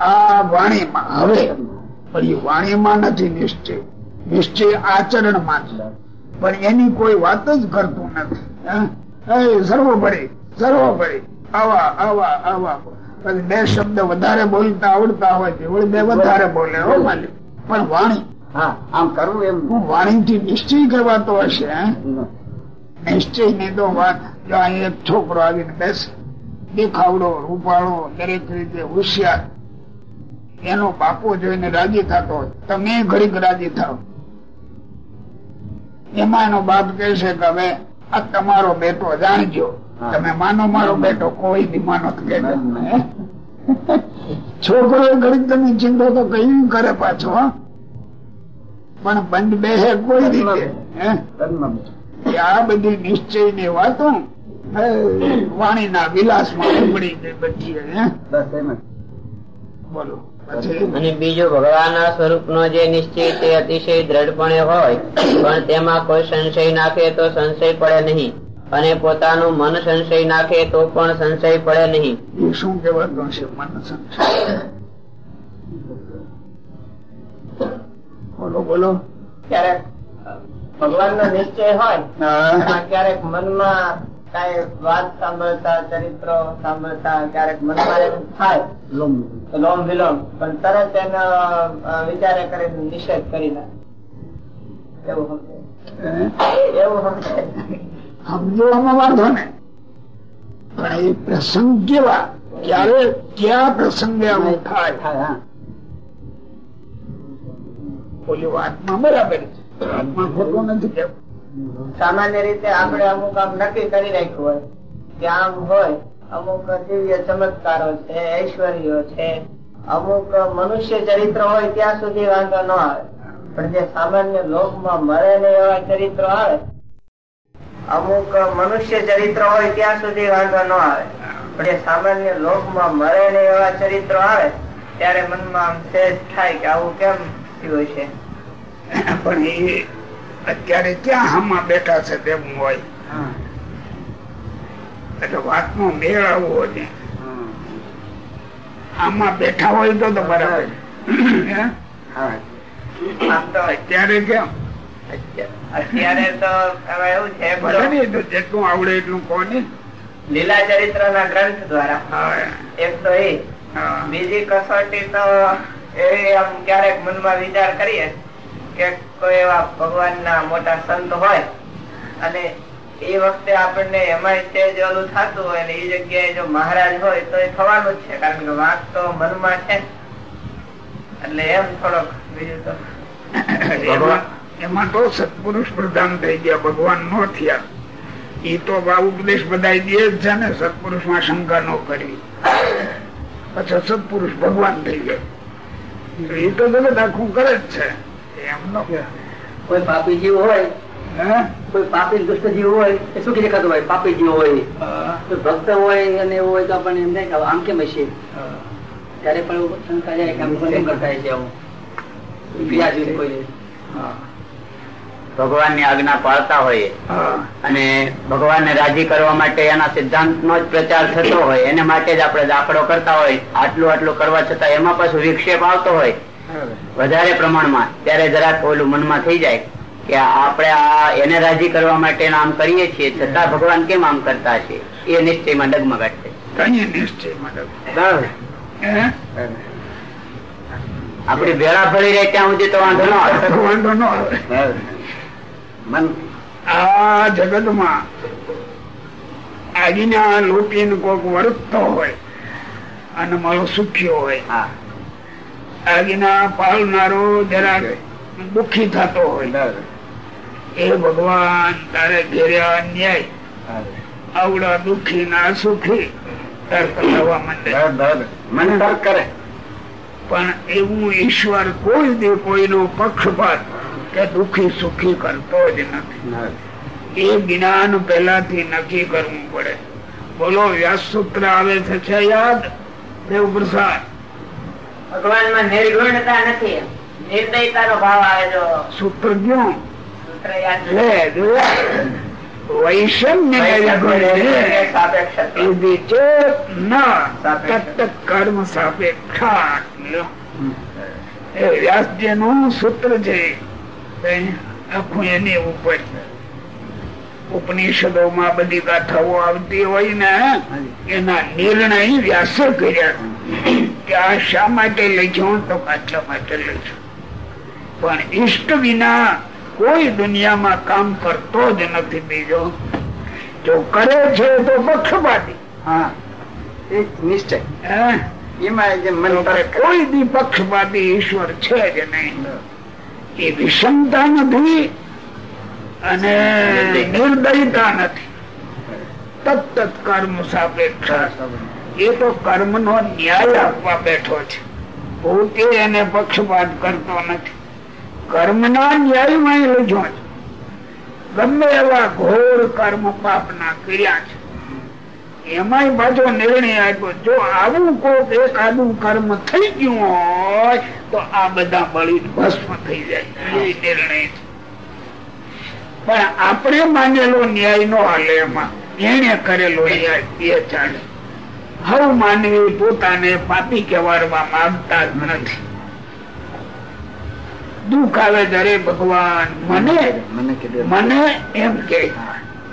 આ વાણીમાં હવે પણ એ વાણીમાં નથી નિશ્ચય. નિશ્ચય આચરણમાં છે. પણ એની કોઈ વાત જ કરતું નથી. સર્વોપરી સર્વોપરી. આવા આવા આવા. પછી બે શબ્દ વધારે બોલતા આવડતા હોય તે બે વધારે બોલે હો માલિક. પણ વાણી. હા આમ કરવું એમ. હું વાણીથી નિશ્ચય કરવાતો હશે હે? નિશ્ચયની તો વાત જો અહીં એક છોકરો આવીને બેસે. દેખાવડો રૂપાળો દરેક રીતે હોશિયાર. એનો બાપો જોઈને રાજી થતો તમે ઘડીક રાજી થાવ. એમાં એનો બાપ કે છે કે હવે આ તમારો બેટો જાણજો. તમે માનો મારો બેટો કોઈ બી માનો કે છોકરો ઘડીક તમે ચિંતો તો કઈ કરે પાછો હા? પણ બંધ બે હે કોઈ રીતે આ બધી નિશ્ચયની વાતો હે, વાણીના વિલાસમાં ઉમડી ગઈ બધી બોલો. અને બીજો ભગવાનના સ્વરૂપનો જે નિશ્ચય તે અતિશય દ્રઢપણે હોય પણ તેમાં કોઈ સંશય નાખે તો સંશય પડે નહીં. અને પોતાનું મન સંશય નાખે તો પણ સંશય પડે નહીં. શું કહેવાતું હશે મન સંશય? બોલો બોલો. ક્યારેક ભગવાન નો નિશ્ચય હોય ક્યારેક મનમાં કઈ વાત સાંભળતા ચરિત્રો સાંભળતા ક્યારેક મનમાં થાય લોમ વિલોમ પણ તરત એનો વિચારે કરીને નિષેધ કરી નાખે. એવું સમજે? એવું સમજે સમજવામાં વાંધો ને. પણ એ પ્રસંગ કેવા? ક્યારે ક્યાં પ્રસંગે આવું થાય. ઓલી વાતમાં બરાબર છે. વાતમાં ખોટું નથી કેવું સામાન્ય રીતે આપણે અમુક આમ નક્કી કરી રાખ્યું હોય કે આમ હોય, અમુક દિવ્ય ચમત્કારો છે, ઐશ્વર્યો છે, અમુક મનુષ્ય ચરિત્ર હોય ત્યાં સુધી વાંધો ન આવે. પણ જે સામાન્ય લોકમાં મરે ને એવા ચરિત્રો આવે, અમુક મનુષ્ય ચરિત્ર હોય ત્યાં સુધી વાંધો ન આવે. પણ જે સામાન્ય લોકમાં મરે ને એવા ચરિત્રો આવે, ત્યારે મનમાં આમ સેજ થાય કે આવું કેમ થયું છે પણ એ અત્યારે ક્યાં હામાં બેઠા છે તેવું હોય. એટલે વાતનો મેળ આવવો છે આમાં બેઠા હોય તો તો બરાબર. હે? અત્યારે કેમ? અત્યારે તો એવું છે એમ ભલે ને એ તો જેટલું આવડે એટલું કોને? લીલા ચરિત્ર ના ગ્રંથ દ્વારા. હા, એક તો એ. હા. બીજી કસોટી તો એવી આમ ક્યારેક મનમાં વિચાર કરીએ. કે કોઈ એવા ભગવાન ના મોટા સંત હોય અને એ વખતે આપણને એમાં તે જ ઓલું થતું હોય ને એ જગ્યાએ જો મહારાજ હોય તો એ થવાનું જ છે, કારણ કે વાંક તો મનમાં છે એટલે એમ થોડોક બીજું તો. એમાં તો સત્પુરુષ પ્રધાન થઈ ગયા, ભગવાન નો થયા. એ તો ઉપદેશ બધા દે જ છે ને સત્પુરુષમાં શંકા ન કરવી. પછી સત્પુરુષ ભગવાન થઈ ગયો. એ તો જગત આખું કરે જ છે. એમ નો. કે કોઈ પાપી જીવ હોય કોઈ પાપી દુષ્ટ જીવ હોય એ સુખી દેખાતો હોય પાપી જીવ હોય. કોઈ ભક્ત હોય અને એવું હોય તો આપણને એમ થાય કે આમ કેમ હશે? ત્યારે પણ એવું શંકા જાય કે આમ કેમ કરતા હશે આવું. બીજા જીવ કોઈ. ભગવાનની આજ્ઞા પાળતા હોઈએ. અને ભગવાન ને રાજી કરવા માટે એના સિદ્ધાંત નો જ પ્રચાર થતો હોય. એને માટે જ આપણે દાખલો કરતા હોય. આટલું આટલું કરવા છતાં એમાં પાછું વિક્ષેપ આવતો હોય. વધારે પ્રમાણમાં. ત્યારે જરાક ઓલું મનમાં થઈ જાય કે આપણે આ એને રાજી કરવા માટે આમ કરીએ છીએ છતાં ભગવાન કેમ આમ કરતા છે? એ નિશ્ચયમાં ડગમગાટ છે હે? આપડી ભેળા ભળી રહે ત્યાં સુધી તો વાંધો ન આવે. (laughs) વાંધો ન આવે. મન આ જગતમાં આજ્ઞા લૂંટીને કોઈક વર્તતો હોય અને મારો સુખ્યો હોય. હા આજના પાળનારો જરા દુખી થતો હોય. એ ભગવાન તારે ઘેર્યા અન્યાય આવડા દુખી ના સુખી તર્ક થવા માંડે. કરે. પણ એવું ઈશ્વર કોઈ દે કોઈનો પક્ષપાત કે દુખી સુખી કરતો જ નથી. એ જ્ઞાન પહેલાથી નક્કી કરવું પડે. બોલો વ્યાસ સૂત્ર આવે છે યાદ? દેવ પ્રસાદ ભગવાનમાં નિર્ગુણતા નથી. નિર્દયતા નો ભાવ આવે જો ન કર્મ સાપેક્ષા. વ્યાસજી નું સૂત્ર છે. આખું એની ઉપર. ઉપનિષદોમાં બધી ગાથાઓ આવતી હોય ને એના નિર્ણય વ્યાસે કર્યા કે આ શા માટે લખ્યો તો આટલા માટે લખ્યો પણ ઈષ્ટ વિના કોઈ દુનિયામાં કામ કરતો જ નથી બીજો. જો કરે છે તો પક્ષપાતી. હા. નિશ્ચય. એમાં જે મન. કોઈ દી પક્ષપાતી ઈશ્વર છે જ નહીં. એ વિષમતા નથી અને નિર્દયતા. નથી. તત્ત કર્મ સાપેક્ષ એ તો કર્મ નો ન્યાય આપવા બેઠો છે. પોતે એને પક્ષપાત કરતો નથી. કર્મ ના ન્યાયમાં લીધો છે. ગમે એવા ઘોર કર્મ પાપ ના કર્યા છે. એમાંય પાછો નિર્ણય આપ્યો જો આવું કોક એક આદું કર્મ થઈ ગયું હોય તો આ બધા બળી ભસ્મ થઈ જાય. એ નિર્ણય છે. પણ આપણે માનેલો ન્યાય નો હાલે એમાં. એને કરેલો ન્યાય એ ચાલે હવે માનવી પોતાને પાપી કહેવાડવા માંગતા જ નથી. દુઃખ આવે ત્યારે ભગવાન મને મને એમ કે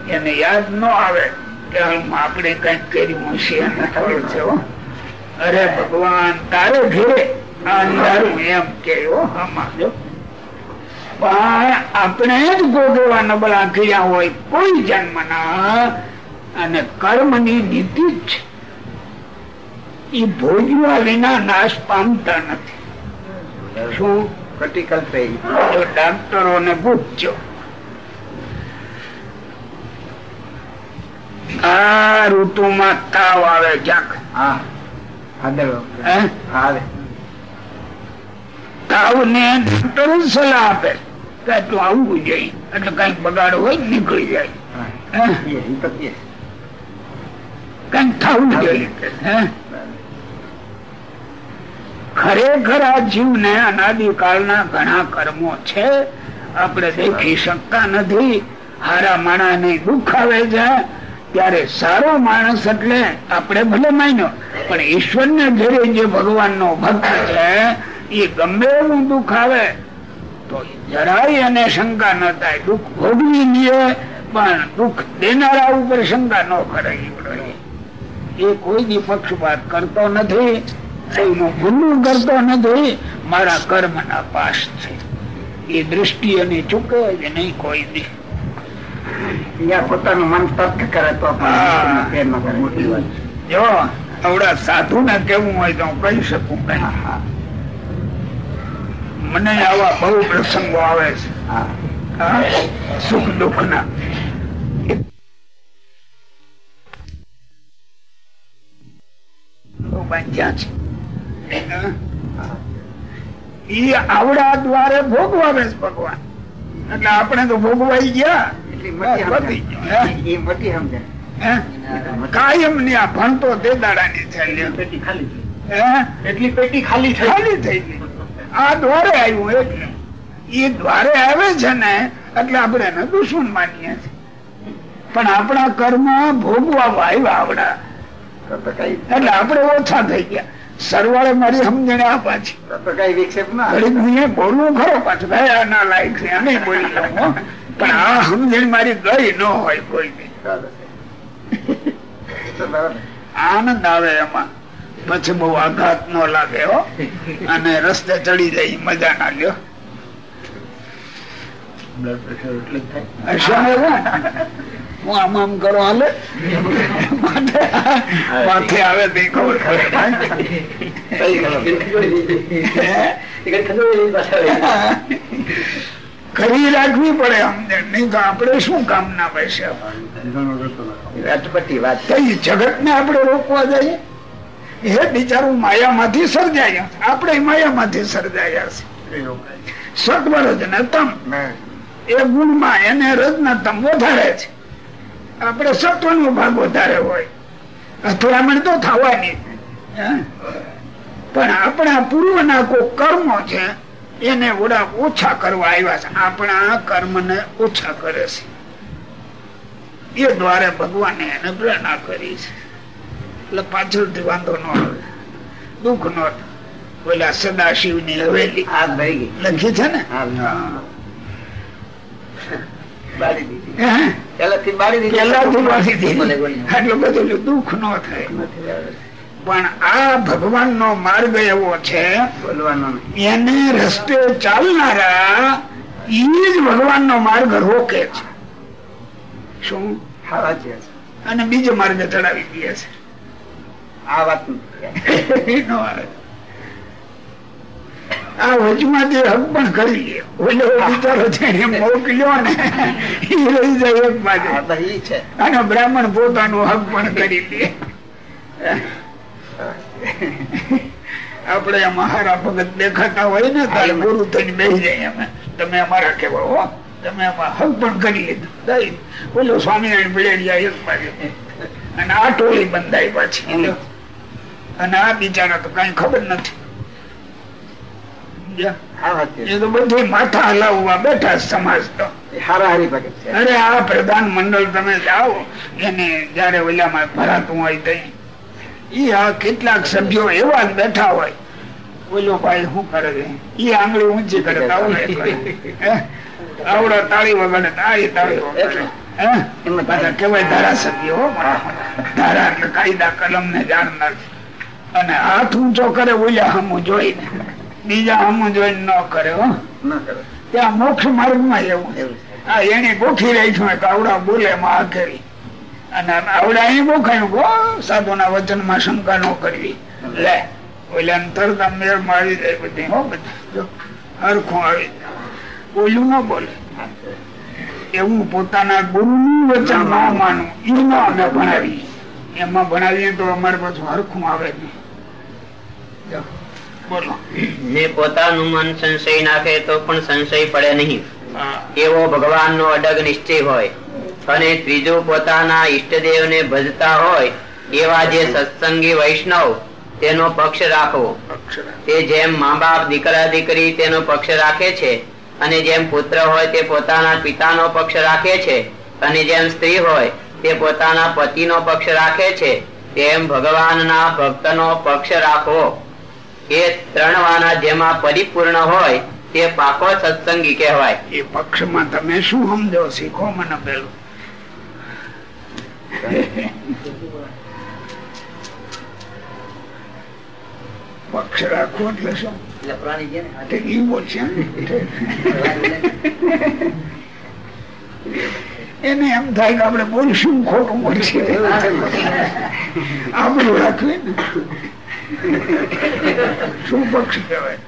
એને યાદ ન આવે કે આપણે કંઈક કર્યું હશે થયું છે અરે ભગવાન તારે ઘેરે અંધારું એમ કે આમાં પણ આપણે જ ગોગવા નબળા ગયા હોય કોઈ જન્મના અને કર્મની નીતિ જ છે એ ભોગવા વિના નાશ પામતા નથી. શું ક્રિટિકલ જો ડાક્ટરોને પૂછજો. આ ઋતુમાં તાવ આવે ક્યાંક? આવે. તાવ ને ડોક્ટર સલાહ આપે. કે તું આવવું જોઈએ. એટલે કંઈક બગાડ હોય નીકળી જાય. કંઈક થવું જોઈએ. હે? ખરેખર આ જીવને અનાદિકાળના ઘણા કર્મો છે. આપણે દેખી શકતા નથી. હારા માણસ દુઃખ આવે છે. ત્યારે સારો માણસ એટલે આપણે ભલે માન્યો, પણ ઈશ્વરને ઘેરે જે ભગવાનનો ભક્ત છે એ ગમે એવું દુઃખ આવે. તો જરાય એને શંકા ન થાય. દુઃખ ભોગવી લે પણ દુઃખ દેનારા ઉપર શંકા ન કરે એ કોઈ દી પક્ષપાત કરતો નથી. કોઈનું ભૂલું કરતો નથી મારા કર્મ ના પાસ છે. એ દ્રષ્ટિ એની ચૂકે જ નહીં કોઈ દી. પોતાનું મન તર્ક કરે તો પણ હા. ફેર ન કરે મોટી વાત જો આવડા સાધુ ને કેવું હોય તો હું કહી શકું કઈ. હા હા. મને આવા બહુ પ્રસંગો આવે છે? સુખ દુઃખ ના છે? ઈ આવડા દ્વારે ભોગવાવે છે ભગવાન. એટલે આપણે તો ભોગવાઈ ગયા? કાયમની આ ભણતો તે છે લ્યો. પેટી ખાલી થઈ. હે? એટલી પેટી ખાલી ખાલી થઈ ગઈ. આ દ્વારે આવ્યું એટલે. એ દ્વારે આવે છે ને એટલે આપણે એને દુશ્મન માનીએ છીએ. પણ આપણા કર્મ ભોગવા આવ્યા આવડા. એટલે આપણે ઓછા થઈ ગયા. સરવાળે મારી સમજણે આ પાછી તો કઈ વિક્ષેપ ના હું બોલવું ખરો પાછું ભાઈ આ ના લાયક છે અમે બોલી લઉં પણ આ સમજણ મારી ગઈ ન હોય કોઈ. આનંદ આવે એમાં. પછી બહુ આઘાત ન લાગે હો. અને રસ્તે ચડી જાય મજા ના લ્યો. બ્લડ પ્રેશર એટલે થાય? હું આમ આમ કરો હાલે. માથે આવે તે ખબર કરી રાખવી પડે અમને. નહીં તો આપણે શું કામ ના પૈસે? અટપટી વાત જગત ને આપણે રોકવા જઈએ? એ બિચારું માયા માંથી સર્જાયા. આપણે માયા માંથી સર્જાયા છે સત્વર જ ને તમ એ ગુણમાં એને રજના તમ વધારે છે. આપણે સત્વ નો ભાગ વધારે હોય. અથડામણ તો થવાની. પણ આપણા પૂર્વના કોઈ કર્મો છે એને ઓડા ઓછા કરવા આવ્યા છે. આપણા કર્મ ને ઓછા કરે છે. એ દ્વારા ભગવાને એને પ્રેરણા કરી છે. એટલે પાછળથી વાંધો ન આવે. દુઃખ ન. ઓલા સદાશિવની હવેલી લખી છે ને? પણ આ ભગવાન નો માર્ગ એવો છે એને રસ્તે ચાલનારા ઈ જ ભગવાન નો માર્ગ રોકે છે. શું? અને બીજો માર્ગ ચડાવી દે છે. આ વાત (laughs) નો આવે. આ વચમાંથી હક પણ કરી લે ઓલો બિચારો એને મોકલ્યો ને એ રહી જાય હક છે. અને બ્રાહ્મણ પોતાનું હક પણ કરી લે આપણે આ હારા ભગત દેખાતા હોય ને તારે ગુરુ થઈને બેસી જાય અમે તમે અમારા કેવા હો તમે આમાં હક પણ કરી લીધું. ઓલો સ્વામિનારાયણ બિલેડિયા એક બાજુ અને આ ટોળી બંધાઈ પાછી. અને આ બિચારા તો કઈ ખબર નથી સમજ્યા? હા સાચી વાત. એ તો બધું માથા હલાવવા બેઠા સમાજ તો. હારાહારી ભગત છે. અરે આ પ્રધાન મંડળ તમે જાઓ એને જયારે ઓલામાં ભરાતું હોય તઈ. ઈ આ કેટલાક સભ્યો એવા જ બેઠા હોય. ઓલો ભાઈ શું કરે છે? ઈ આંગળી ઊંચી કરે (laughs) આવડે તાળી વગાડે તાળી તાળી વગાડે. એમાં પાછા કેવાય ધારાસભ્ય હો ધારા એટલે કાયદા કલમ ને જાણનાર અને હાથ ઊંચો કરે ઓલા હમું જોઈને. બીજા હમું જોઈને ન કરે હો. ન ત્યાં મોક્ષ માર્ગમાં એવું હા એને ગોખી રાખ્યું આવડા બોલે માં આખેરી અને આવડા અહીં ગોખાયું ગો સાધુ ના વચનમાં શંકા ન કરવી. લે ઓલા તરત આમ મેળમાં બધી હો બધી. જો હરખું આવી ઓલું ન બોલે. એવું પોતાના ગુરુ નું વચન ન માનવું ઈ અમે ભણાવી એમાં ભણાવીએ તો અમારે પાછું હરખું આવે નહીં. જે પોતાનું મન સંશય નાખે તો પણ સંશય પડે નહીં. એવો ભગવાન નો અડગ નિશ્ચય હોય. અને ત્રીજું પોતાના ઈષ્ટદેવ ને ભજતા હોય એવા જે સત્સંગી વૈષ્ણવ તેનો પક્ષ રાખવો. તે જેમ મા બાપ દીકરા દીકરી તેનો પક્ષ રાખે છે અને જેમ પુત્ર હોય તે પોતાના પિતાનો પક્ષ રાખે છે અને જેમ સ્ત્રી હોય તે પોતાના પતિનો પક્ષ રાખે છે તેમ ભગવાનના ભક્તનો પક્ષ રાખવો. એ ત્રણ વાના જેમાં પરિપૂર્ણ હોય તે પાકો સત્સંગી કહેવાય. એ પક્ષમાં તમે શું સમજો? શીખો મને પેલું. પક્ષ રાખવો એટલે શું? એને એમ થાય કે આપણે બોલશું ખોટું બોલશે. આપણું રાખવી ને? શું પક્ષ કહેવાય?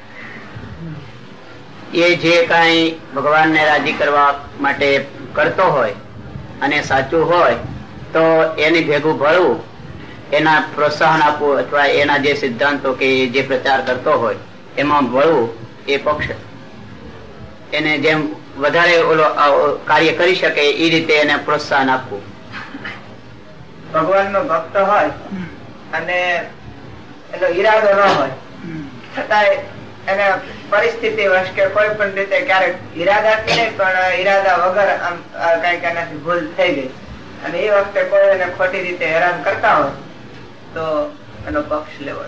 એ જે કાંઈ ભગવાનને રાજી કરવા માટે કરતો હોય અને સાચું હોય તો એની ભેગું ભળવું એના પ્રોત્સાહન આપવું અથવા એના જે સિદ્ધાંતો કે જે પ્રચાર કરતો હોય એમાં ભળવું એ પક્ષ એને જેમ વધારે ઓલો કાર્ય કરી શકે એ રીતે એને પ્રોત્સાહન આપવું. ભગવાન નો ભક્ત હોય અને એનો ઈરાદો ન હોય. છતાંય એને પરિસ્થિતિ વશ કે કોઈ પણ રીતે ક્યારેક ઈરાદાથી નહીં પણ ઈરાદા વગર આમ કંઈક એનાથી ભૂલ થઈ ગઈ. અને એ વખતે કોઈ એને ખોટી રીતે હેરાન કરતા હોય તો એનો પક્ષ લેવો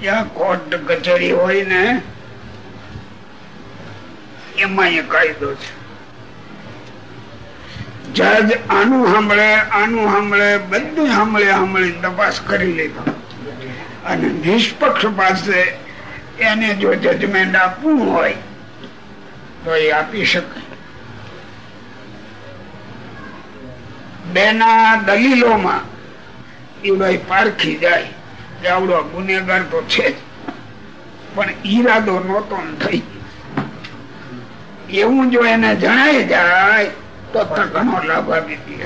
ત્યાં કોર્ટ કચેરી હોય ને એમાં એ કાયદો છે. જજ આનું સાંભળે આનું સાંભળે બધું સાંભળે સાંભળી તપાસ કરી લીધો અને નિષ્પક્ષ પાસે એને જો જજમેન્ટ આપવું હોય તો એ આપી શકે બેના દલીલોમાં એવડો પારખી જાય. કે આવડો ગુનેગાર તો છે જ. પણ ઈરાદો નહોતો થઈ. એવું જો એને જણાય જાય તો તકનો લાભ આપી દે.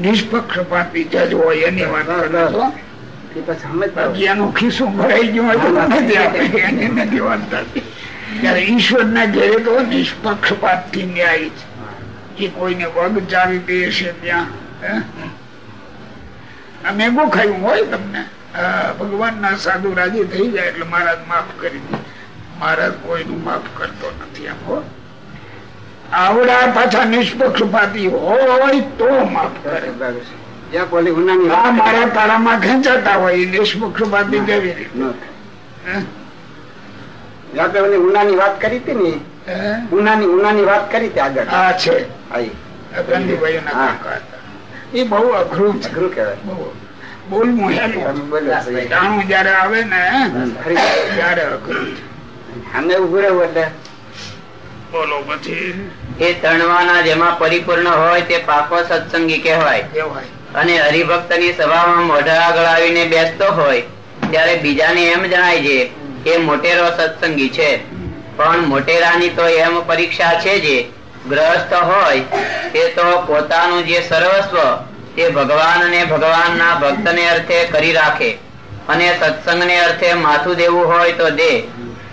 નિષ્પક્ષપાતી જજ હોય એની વાત કરો ઈશ્વર ના ઘેરે તો નિષ્પક્ષપાતથી ન્યાય છે. એ કોઈને વગ ચાવી દે છે ત્યાં હે? આ ખાયું હોય તમને? ભગવાન ના સાધુ રાજી થઈ જાય એટલે મહારાજ માફ કરી દે. મહારાજ કોઈનું માફ કરતો નથી આમ આવડા પાછા નિષ્પક્ષપાતી હોય તો માફ કરે. મારા તારામાં ખેંચાતા હોય ન વાત કરી હતી ને હે? ઉનાની ઉનાની વાત કરી હતી આગળ. આ છે. એ. હા. બહુ અઘરું અઘરું કહેવાય. જયારે આવે ને ત્યારે અઘરું. સામે ઉભું રહેવું એટલે. બોલો પછી. એ તણવાના જેમાં પરિપૂર્ણ હોય તે પાકો સત્સંગી કહેવાય. કહેવાય. અને હરિભક્તની સભામાં મોઢા આગળ આવીને બેસતો હોય, ત્યારે બીજાને એમ જણાય છે કે મોટેરો સત્સંગી છે. પણ મોટેરાની તો એમ પરીક્ષા છે જે, ગ્રહસ્થ હોય, તે તો પોતાનું જે સર્વસ્વ, તે ભગવાન અને ભગવાનના ભક્તને અર્થે કરી રાખે. અને સત્સંગને અર્થે માથું દેવું હોય તો દે.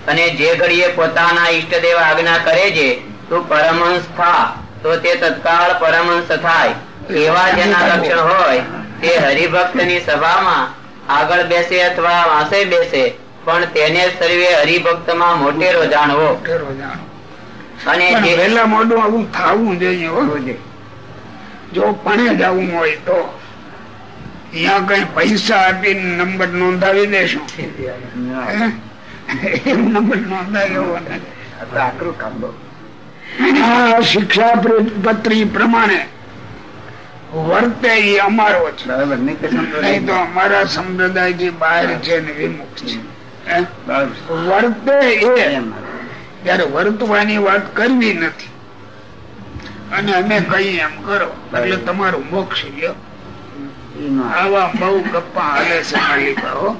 અને જે ઘડીએ પોતાના ઈષ્ટદેવ આજ્ઞા કરે છે, તું પરમહંસ થા, તો તે તત્કાળ પરમહંસ થાય. એવા જેના લક્ષણ હોય તે હરિભક્તની સભામાં આગળ બેસે અથવા વાંસે બેસે પણ તેને સર્વે હરિભક્તમાં મોટેરો જાણવો. અને વહેલા મોડું આવું થવું જોઈએ જો પણે જવું હોય તો અહીંયા કઈ પૈસા આપીને નંબર નોંધાવી દેશું. નંબર નોંધાવ્યો આકરું કામ. શિક્ષા પત્રી પ્રમાણે વર્તે એ અમારો છે નહીં તો અમારા સંપ્રદાયથી બહાર છે ને વિમુખ છે. વર્તે એ. ત્યારે વર્તવાની વાત કરવી નથી. અને અમે કઈ એમ કરો. એટલે તમારું મોક્ષ લ્યો. આવે. બહુ ગપ્પા હાલે છે માલિકાઓ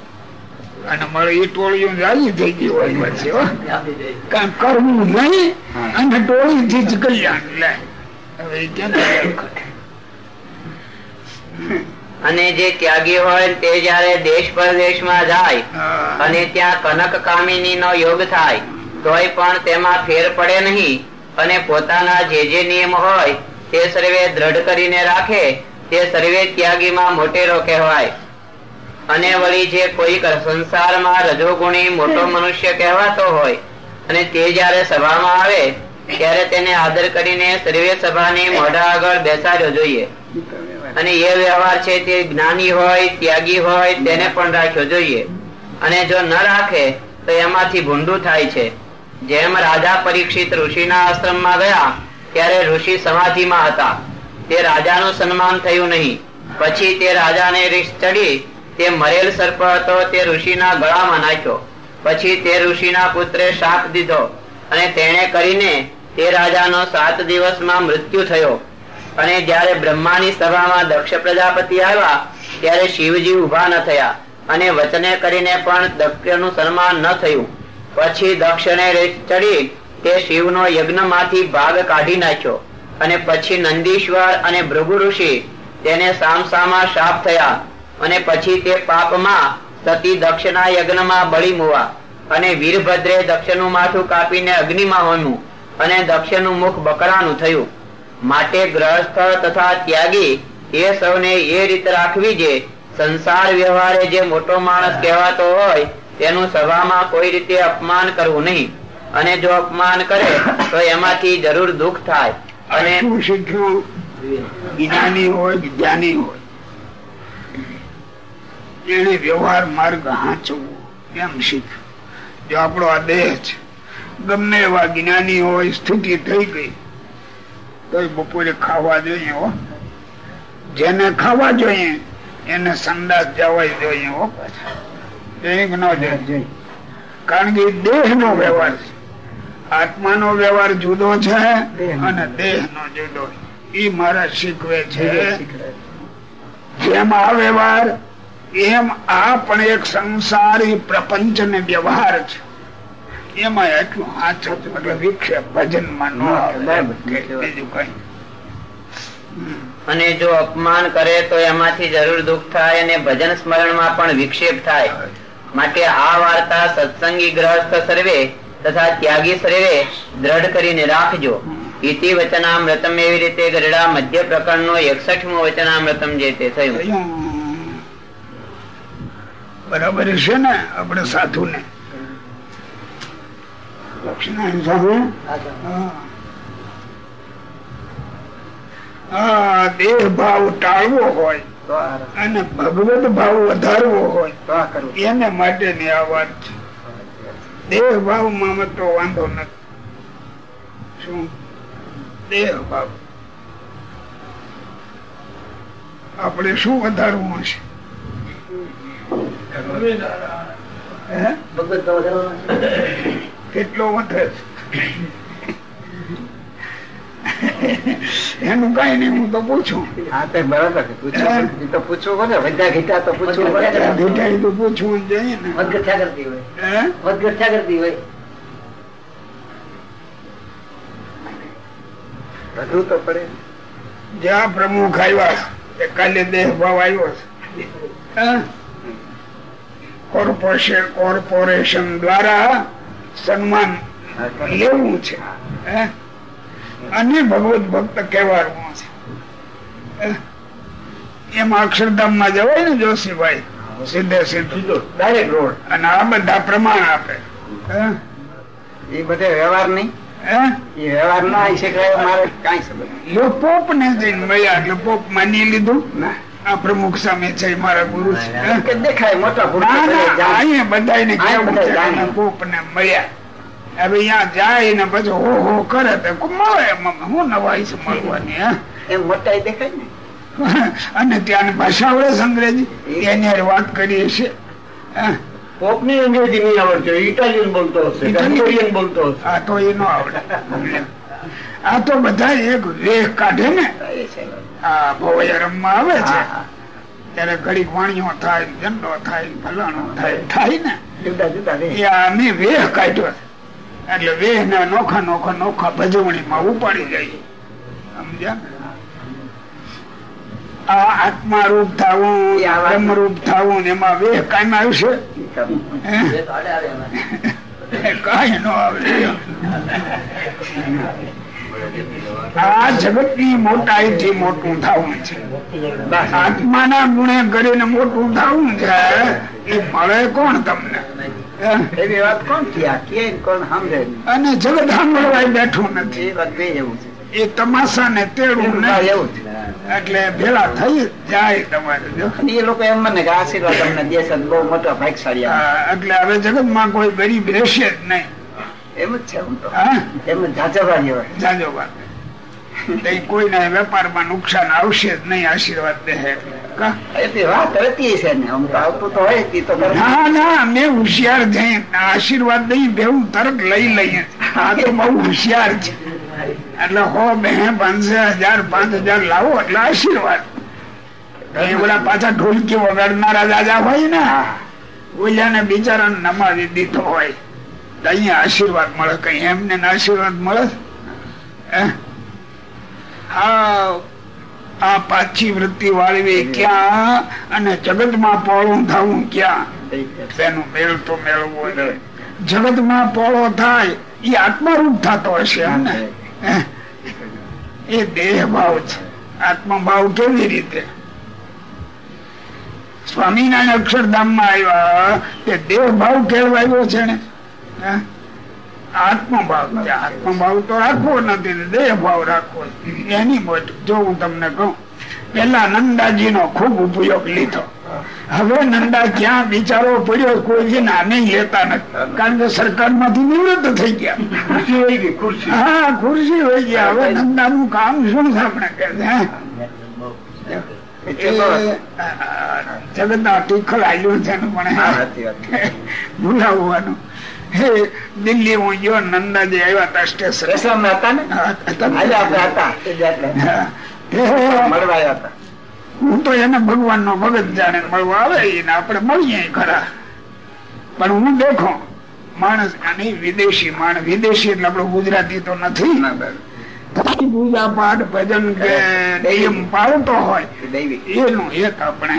અને મારે એ ટોળીઓ રાજી થઈ ગઈ હોય પછી હો. કરવું નહીં અને ટોળી થી જ કલ્યાણ લે. હવે ક્યાં? અને જે ત્યાગી હોય તે જયારે દેશ પરદેશમાં જાય અને ત્યાં કનક કામિની નો યોગ થાય તોય પણ તેમાં ફેર પડે નહીં. અને પોતાના જે જે નિયમ હોય તે સર્વે દ્રઢ કરીને રાખે તે સર્વે ત્યાગીમાં મોટેરો કહેવાય. અને વળી જે કોઈ સંસારમાં રજોગુણી મોટો મનુષ્ય કહેવાતો હોય અને તે જયારે સભામાં આવે ત્યારે તેને આદર કરીને સર્વે સભાની મોઢા આગળ બેસાડ્યો જોઈએ. અને એ વ્યવહાર છે તે જ્ઞાની હોય, ત્યાગી હોય, તેને પણ રાખ્યો જોઈએ. અને જો ન રાખે, તો એમાંથી ભૂંડું થાય છે. જેમ રાજા પરીક્ષિત ઋષિના આશ્રમમાં ગયા, ત્યારે ઋષિ સમાધિમાં હતા. તે રાજાનું સન્માન થયું નહીં. પછી તે રાજાને રીસ ચડી, તે મરેલ સર્પ હતો, તે ઋષિના ગળામાં નાખ્યો. પછી તે ઋષિના પુત્રે શાપ દીધો. અને તેણે કરીને તે રાજાનો સાત દિવસમાં મૃત્યુ થયો. અને જ્યારે બ્રહ્માની સભામાં દક્ષ પ્રજાપતિ આવ્યા, ત્યારે શિવજી ઊભા ન થયા અને વચને કરીને પણ દક્ષનું સન્માન ન થયું. પછી દક્ષને ચડી તે શિવનો યજ્ઞમાંથી ભાગ કાઢી નાખ્યો અને પછી નંદીશ્વર અને ભૃગુ ઋષિ તેને સામસામા શાપ થયા અને પછી તે પાપમાં સતી દક્ષના યજ્ઞમાં બળી મુવા અને વીરભદ્રે દક્ષનું માથું કાપીને અગ્નિમાં હોનું અને દક્ષનું મુખ બકરાનું થયું. માટે ગ્રહસ્થ તથા ત્યાગી એ સૌને એ રીત રાખવી જે સંસાર વ્યવહારે જે મોટો માણસ કહેવાતો હોય, તેનું સભામાં કોઈ રીતે અપમાન કરવું નહીં. અને જો અપમાન કરે, તો એમાંથી જરૂર દુઃખ થાય. અને જ્ઞાની હોય જ્ઞાની હોય. એને વ્યવહાર માર્ગ હાંચવો એમ શીખ્યું જો આપણો આ દેહ છે, ગમે એવા જ્ઞાની હોય, સ્થિતિ થઈ ગઈ તો બપોરે ખાવા જોઈએ હો. જેને ખાવા જોઈએ એને સંદાસ જવાય જોઈએ હો એક ન જાય. કારણ કે દેહ નો વ્યવહાર છે. આત્માનો વ્યવહાર જુદો છે અને દેહ નો જુદો. એ મારા શીખવે છે. જેમ આ વ્યવહાર એમ આ પણ એક સંસારી પ્રપંચ ને વ્યવહાર છે. એમાં એટલું હાથ એટલે વિક્ષેપ ભજનમાં ન બીજું કઈ. અને જો અપમાન કરે તો એમાંથી જરૂર દુઃખ થાય અને ભજન સ્મરણમાં પણ વિક્ષેપ થાય. માટે આ વાર્તા સત્સંગી ગ્રહસ્થ સર્વે તથા ત્યાગી સર્વે દ્રઢ કરીને રાખજો. ઇતિ વચનામૃતમ એવી રીતે ગરડા મધ્ય પ્રકરણ નો એકસઠમો વચનામૃતમ જે તે થયું. બરાબર છે ને આપણે સાધુ ને દેહ ભાવ ટાળવો હોય અને ભગવત ભાવ વધારવો હોય એને માટેની આ વાત છે દેહ ભાવમાં તો વાંધો નથી શું દેહ ભાવ આપણે શું વધારવું હશે હે? કેટલો વધે એનું કઈ નઈ હું તો પૂછું. હા તે બરાબર તો પૂછવું પડે. વધ્યા ઘટ્યા તો પૂછવું પડે. મીઠાઈ તો પૂછવું જોઈએ ને. વધઘટ્યા કરતી હોય. હે? કરતી હોય. વધુ તો પડે. જ્યાં પ્રમુખ આવ્યા એ કાલે દેહ ભાવ આવ્યો છે. કોર્પોરેશન કોર્પોરેશન દ્વારા સન્માન લેવું છે. હે? અને ભગવત ભક્ત કહેવાનું છે? એમાં અક્ષરધામમાં જવાય ને જોશીભાઈ? સીધે સીધું. Direct road. અને આ બધા પ્રમાણ આપે. હે? એ બધે વ્યવહાર નહીં? વ્યવહાર ના આવી શકે મારે કઈ સંબંધ પોપ ને જઈને મળ્યા. એટલે પોપ માની લીધું? આ પ્રમુખ સામે છે મારા ગુરુ છે કે દેખાય મોટા બધા જાય. અહીંયા બધાયને અહીંયા કેવું બધાય છે કે પોપ ને મળ્યા. હવે અહીંયા જાય ને પછી હો હો કરે તો મળે હું નવાઈ છે મળવાની હે? એમ મોટા દેખાય ને. (laughs) અને ત્યાં ભાષા આવડે છે અંગ્રેજી? એની વાત કરીએ છીએ હે? પોપની અંગ્રેજી નહીં આવડતો ઇટાલિયન બોલતો હશે હંગેરિયન બોલતો હશે. આ તો એ નો આવડે. આ તો બધા એક રેખ કાઢે ને. આ રમવા આવે છે. ત્યારે ઘડીક વાણીઓ થાય ઝંડો થાય ફલાણો થાય થાય ને. જુદા જુદા અમે વેહ કાઢ્યો. એટલે વેહ ને નોખા નોખા નોખા ભજવણી માં ઉપાડી જાય સમજ્યા? આ આત્મા રૂપ થવું બ્રહ્મ રૂપ થવું ને એમાં વેહ કાયમ આવશે. કાંઈ નો આવે. (laughs) આ જગતની મોટાઈ થી મોટું થવું છે. આત્માના ગુણે કરીને મોટું થવું છે. એ મળે કોણ તમને? એવી વાત કોણ કે કોણ સમજે અને જગત સાંભળવાય બેઠું નથી. એ એવું છે. એ તમાશા ને તેડું હા, એવું છે. એટલે ભેળા થઈ જાય તમારે. એ લોકો એમ મને કે આશીર્વાદ તમને દેશે બહુ મોટા ભાગશાળી એટલે હવે જગતમાં કોઈ ગરીબ રહેશે જ નહીં. એમ જ છે હું? એમ જ ઝાઝરવા જેવા. જાજો વાત તઈ કોઈના વેપારમાં નુકસાન આવશે જ નહીં આશીર્વાદ દે ને. ના ના આશીર્વાદ ભેવું તરત લઈ લઈએ. આ તો બહુ હોશિયાર છે. એટલે હો બે પાંચ હજાર પાંચ હજાર લાવો એટલે આશીર્વાદ. ઓલા પાછા ઢોલકી વગાડનારા દાદા હોય ને ઓલિયાને બિચારા નમાવી દીધો હોય. અહીંયા આશીર્વાદ મળે, કઈ એમને આશીર્વાદ મળે? આ પાછી વૃત્તિ વાળવી ક્યાં અને જગતમાં પોળું થવું ક્યાં? મેળ તો મેળવો જગતમાં પોળો થાય એ આત્મારૂપ થતો હશે ને? એ દેહ ભાવ છે. આત્મા ભાવ કેવી રીતે? સ્વામિનારાયણ અક્ષરધામમાં આવ્યા, તે દેહ ભાવ કેળવાયો છે ને? આત્મભાવ આત્મભાવ તો રાખવો નથી દેહ ભાવ રાખવો એની જો હું તમને કહું પેલા નંદાજી નો ખૂબ ઉપયોગ લીધો. હવે નંદા ક્યાં બિચારો પડ્યો કોઈ નાને લેતા નથી. કારણ કે સરકારમાંથી નિવૃત્ત થઈ ગયા. હા ખુરશી હોય ગયા હવે નંદા નું કામ શું છે? આપણે કે જગત ના ટીખલ આવ્યું છે. ભૂલાવવાનું. દિલ્હી હું ગયો નંદાજી આવ્યા હતા સ્ટેશન હતા ને? હા, આપણે તે જ આપણે. હા. હે, મળવા હતા. હું તો એને ભગવાન નો ભગત જાણે મળવા આવે ને આપડે મળીએ ખરા. પણ હું દેખો માણસ અને વિદેશી માણસ વિદેશી એટલે આપડે ગુજરાતી તો નથી. પૂજા પાઠ ભજન કે નિયમ પાળતો હોય એનું એક આપણે.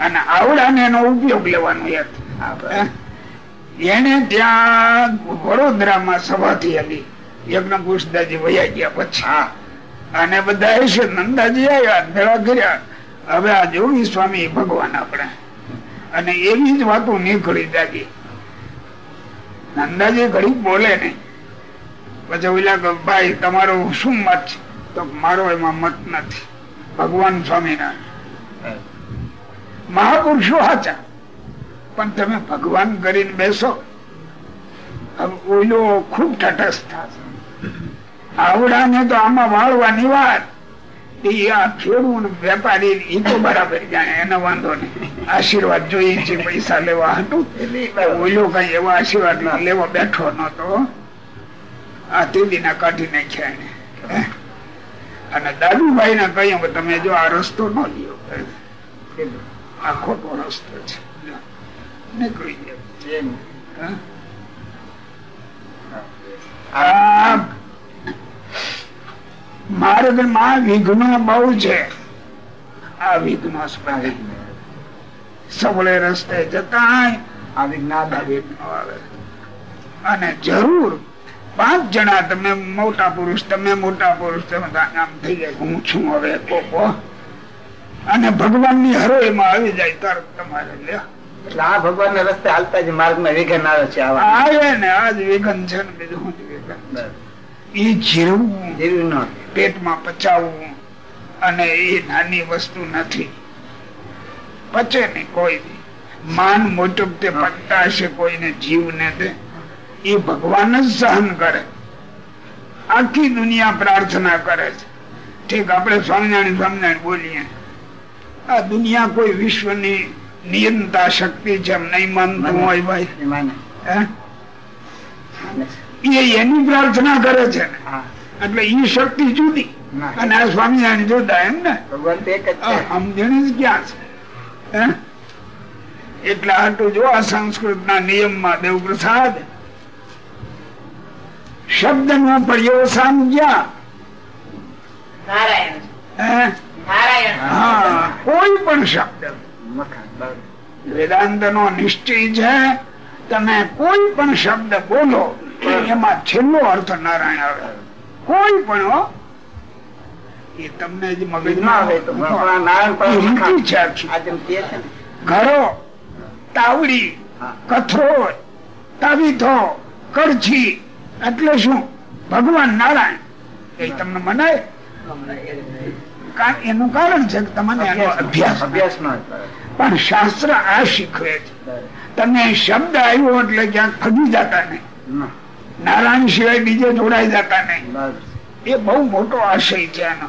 અને આવડા આવડાને એનો ઉપયોગ લેવાનો એક. બરાબર. એને ત્યાં વડોદરામાં સભાથી હતી. યજ્ઞ પુષ્પદાજી વયા ગયા પછી. અને બધા હશે નંદાજી આવ્યા ભેળા કર્યા. હવે આ જોગી સ્વામી ભગવાન આપણે. અને એવી જ વાતો નીકળી જાગી નંદાજી ઘડી બોલે નહીં પછી ઓલા કે ભાઈ તમારો શું મત છે? તો મારો એમાં મત નથી. ભગવાન સ્વામિનારાયણ મહાપુરુષો હાચા. પણ તમે ભગવાન કરીને બેસો. ઓલો ખૂબ તટસ્થ થશે આવડાને તો આમાં વાળવાની વાત. એ આ ખેડૂત વેપારી એ તો બરાબર જાણે એનો વાંધો નહીં. આશીર્વાદ જોઈએ છે પૈસા લેવા હતું ઓલો કઈ એવા આશીર્વાદ લેવા બેઠો નતો આ તેદીના કાઢી નાખ્યા એને અને દાદુભાઈ ને કહ્યું કે તમે જો આ રસ્તો ન લ્યો. આ ખોટો રસ્તો છે. નીકળી જાય? આ માર્ગમાં વિઘ્નો બહુ છે આ વિઘ્નો સ્વાભાવિક રસ્તે જતા આ વિઘ્નાદ વિઘ્નો આવે અને જરૂર. પાંચ જણા તમે મોટા પુરુષ તમે મોટા પુરુષ તમે આમ થઈ જાય હું છું હવે કોકો. અને ભગવાનની હરોળમાં આવી જાય તરત તમારે લ્યો. એટલે આ ભગવાન ના રસ્તે હાલતા જ માર્ગમાં વિઘન આવે છે આવા. આવે ને આજ વિઘન છે ને બીજું વિઘન? એ જીરવું જીરવું ન પેટમાં પચાવવું અને એ નાની વસ્તુ નથી. પચે નહીં કોઈ. માન મોટું તે પત્તા હશે કોઈને જીવને દે. એ ભગવાન જ સહન કરે. આખી દુનિયા પ્રાર્થના કરે છે. ઠીક આપણે સ્વામિનારાયણ સ્વામિનારાયણ બોલીએ. આ દુનિયા કોઈ વિશ્વની નિયંતા શક્તિ છે એમ નહીં માનતું હોય ભાઈ. એ એની પ્રાર્થના કરે છે હા. એટલે ઈ શક્તિ જુદી. અને આ સ્વામિનારાયણ જોતા એમ ને. ભગવાન તો એક જ આ છે સમજણ ક્યાં છે? એટલે આટલું જો આ સંસ્કૃત ના નિયમમાં દેવ પ્રસાદ શબ્દ નો પડ્યો ક્યાં હે? હા કોઈ પણ શબ્દ. વેદાંત નો નિશ્ચય છે તમે કોઈ પણ શબ્દ બોલો એમાં છેલ્લો અર્થ નારાયણ આવે. કોઈ પણ એ તમને જ મગજ ના આવે તો નારાયણ. છે ઘરો તાવડી કથરો તાવીથો કરછી એટલે શું? ભગવાન નારાયણ. એ તમને મનાય? એનું કારણ છે કે તમને અભ્યાસ અભ્યાસ નો પણ શાસ્ત્ર આ શીખવે છે. તમે શબ્દ આવ્યો એટલે ક્યાંક ફગી જતા નહીં. નારાયણ સિવાય બીજે જોડાઈ જતા નહીં. એ બહુ મોટો આશય છે એનો.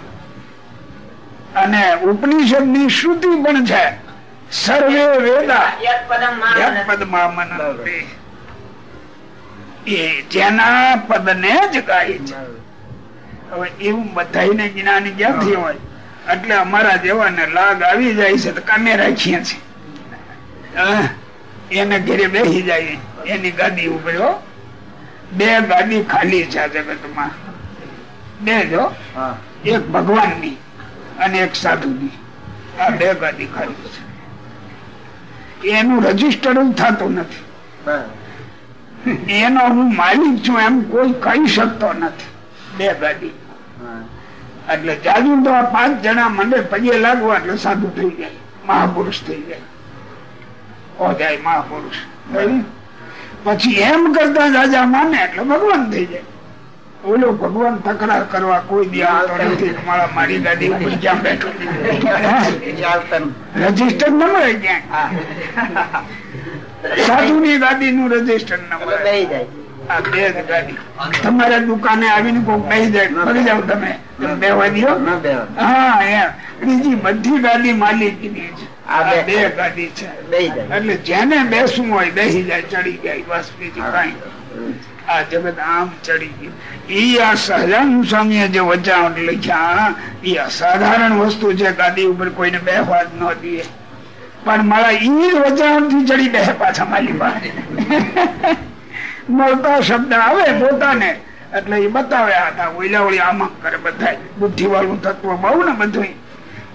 અને ઉપનિષદની શ્રુતિ પણ છે. સર્વે વેદા. એ જેના પદ ને જ ગાય છે. હવે એવું બધાને જ્ઞાન ક્યાંથી હોય? એટલે અમારા જેવાને લાગ આવી જાય છે તો કામે રાખીએ છીએ. એને ઘેરે બેસી જાય એની ગાદી ઉપર હો. બે ગાદી ખાલી છે જગતમાં. બે જો એક ભગવાનની અને એક સાધુની. આ બે ગાદી ખાલી છે. એનું રજિસ્ટર થતું નથી. એનો હું માલિક છું એમ કોઈ કહી શકતો નથી. બે ગાડી એટલે જાજુ તો આ પાંચ જણા મને પગે લાગવા એટલે સાધુ થઈ જાય મહાપુરુષ થઈ જાય મહાપુરુષ. પછી એમ કરતા રાજા માને એટલે ભગવાન થઈ જાય. ઓલો ભગવાન તકરાર કરવા કોઈ દી આવતો નથી. મારા મારી ગાડી ઉપર ક્યાં બેઠો રજિસ્ટર ન મળે ક્યાંય. સાધુ ની દાદી નું રજિસ્ટર ન મળે. આ બે જ ગાડી તમારા દુકાને આવીને બેસી જાય ફરી જાવ તમે. બેવા દો હા. બીજી બધી ગાડી માલિકીની છે. બે- ગાડી છે. એટલે જેને બેસવું હોય બેસી જાય ચડી જાય બસ બીજું કઈ આ જગત આમ ચડી ગયું. ઈ આ સહજાનંદ સ્વામીએ જે વચાવટ લખ્યા ઈ અસાધારણ વસ્તુ છે. ગાદી ઉપર કોઈને બેસવા જ ન દે પણ મારા ઈ જ વચાવટથી ચડી બે પાછા માલી પાસે. મળતા શબ્દ આવે પોતાને. એટલે એ બતાવે હતા ઓલાવળી આમાં કરે બધા બુદ્ધિ વાળું તત્વ બહુ ને બધું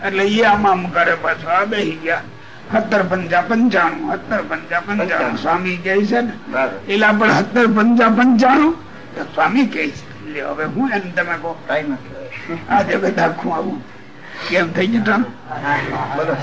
એટલે એ આમાં કરે પાછું. આ બે ગયા. સત્તર પંચા પંચાણું સત્તર પંચા પંચાણું. સ્વામી કહે છે ને એલા પણ સત્તર પંચા પંચાણું? સ્વામી કહે છે હવે હું એમ તમે કહો. કઈ નથી આજે બધા આખું આવું. કેમ થઈ ગયું બોલો.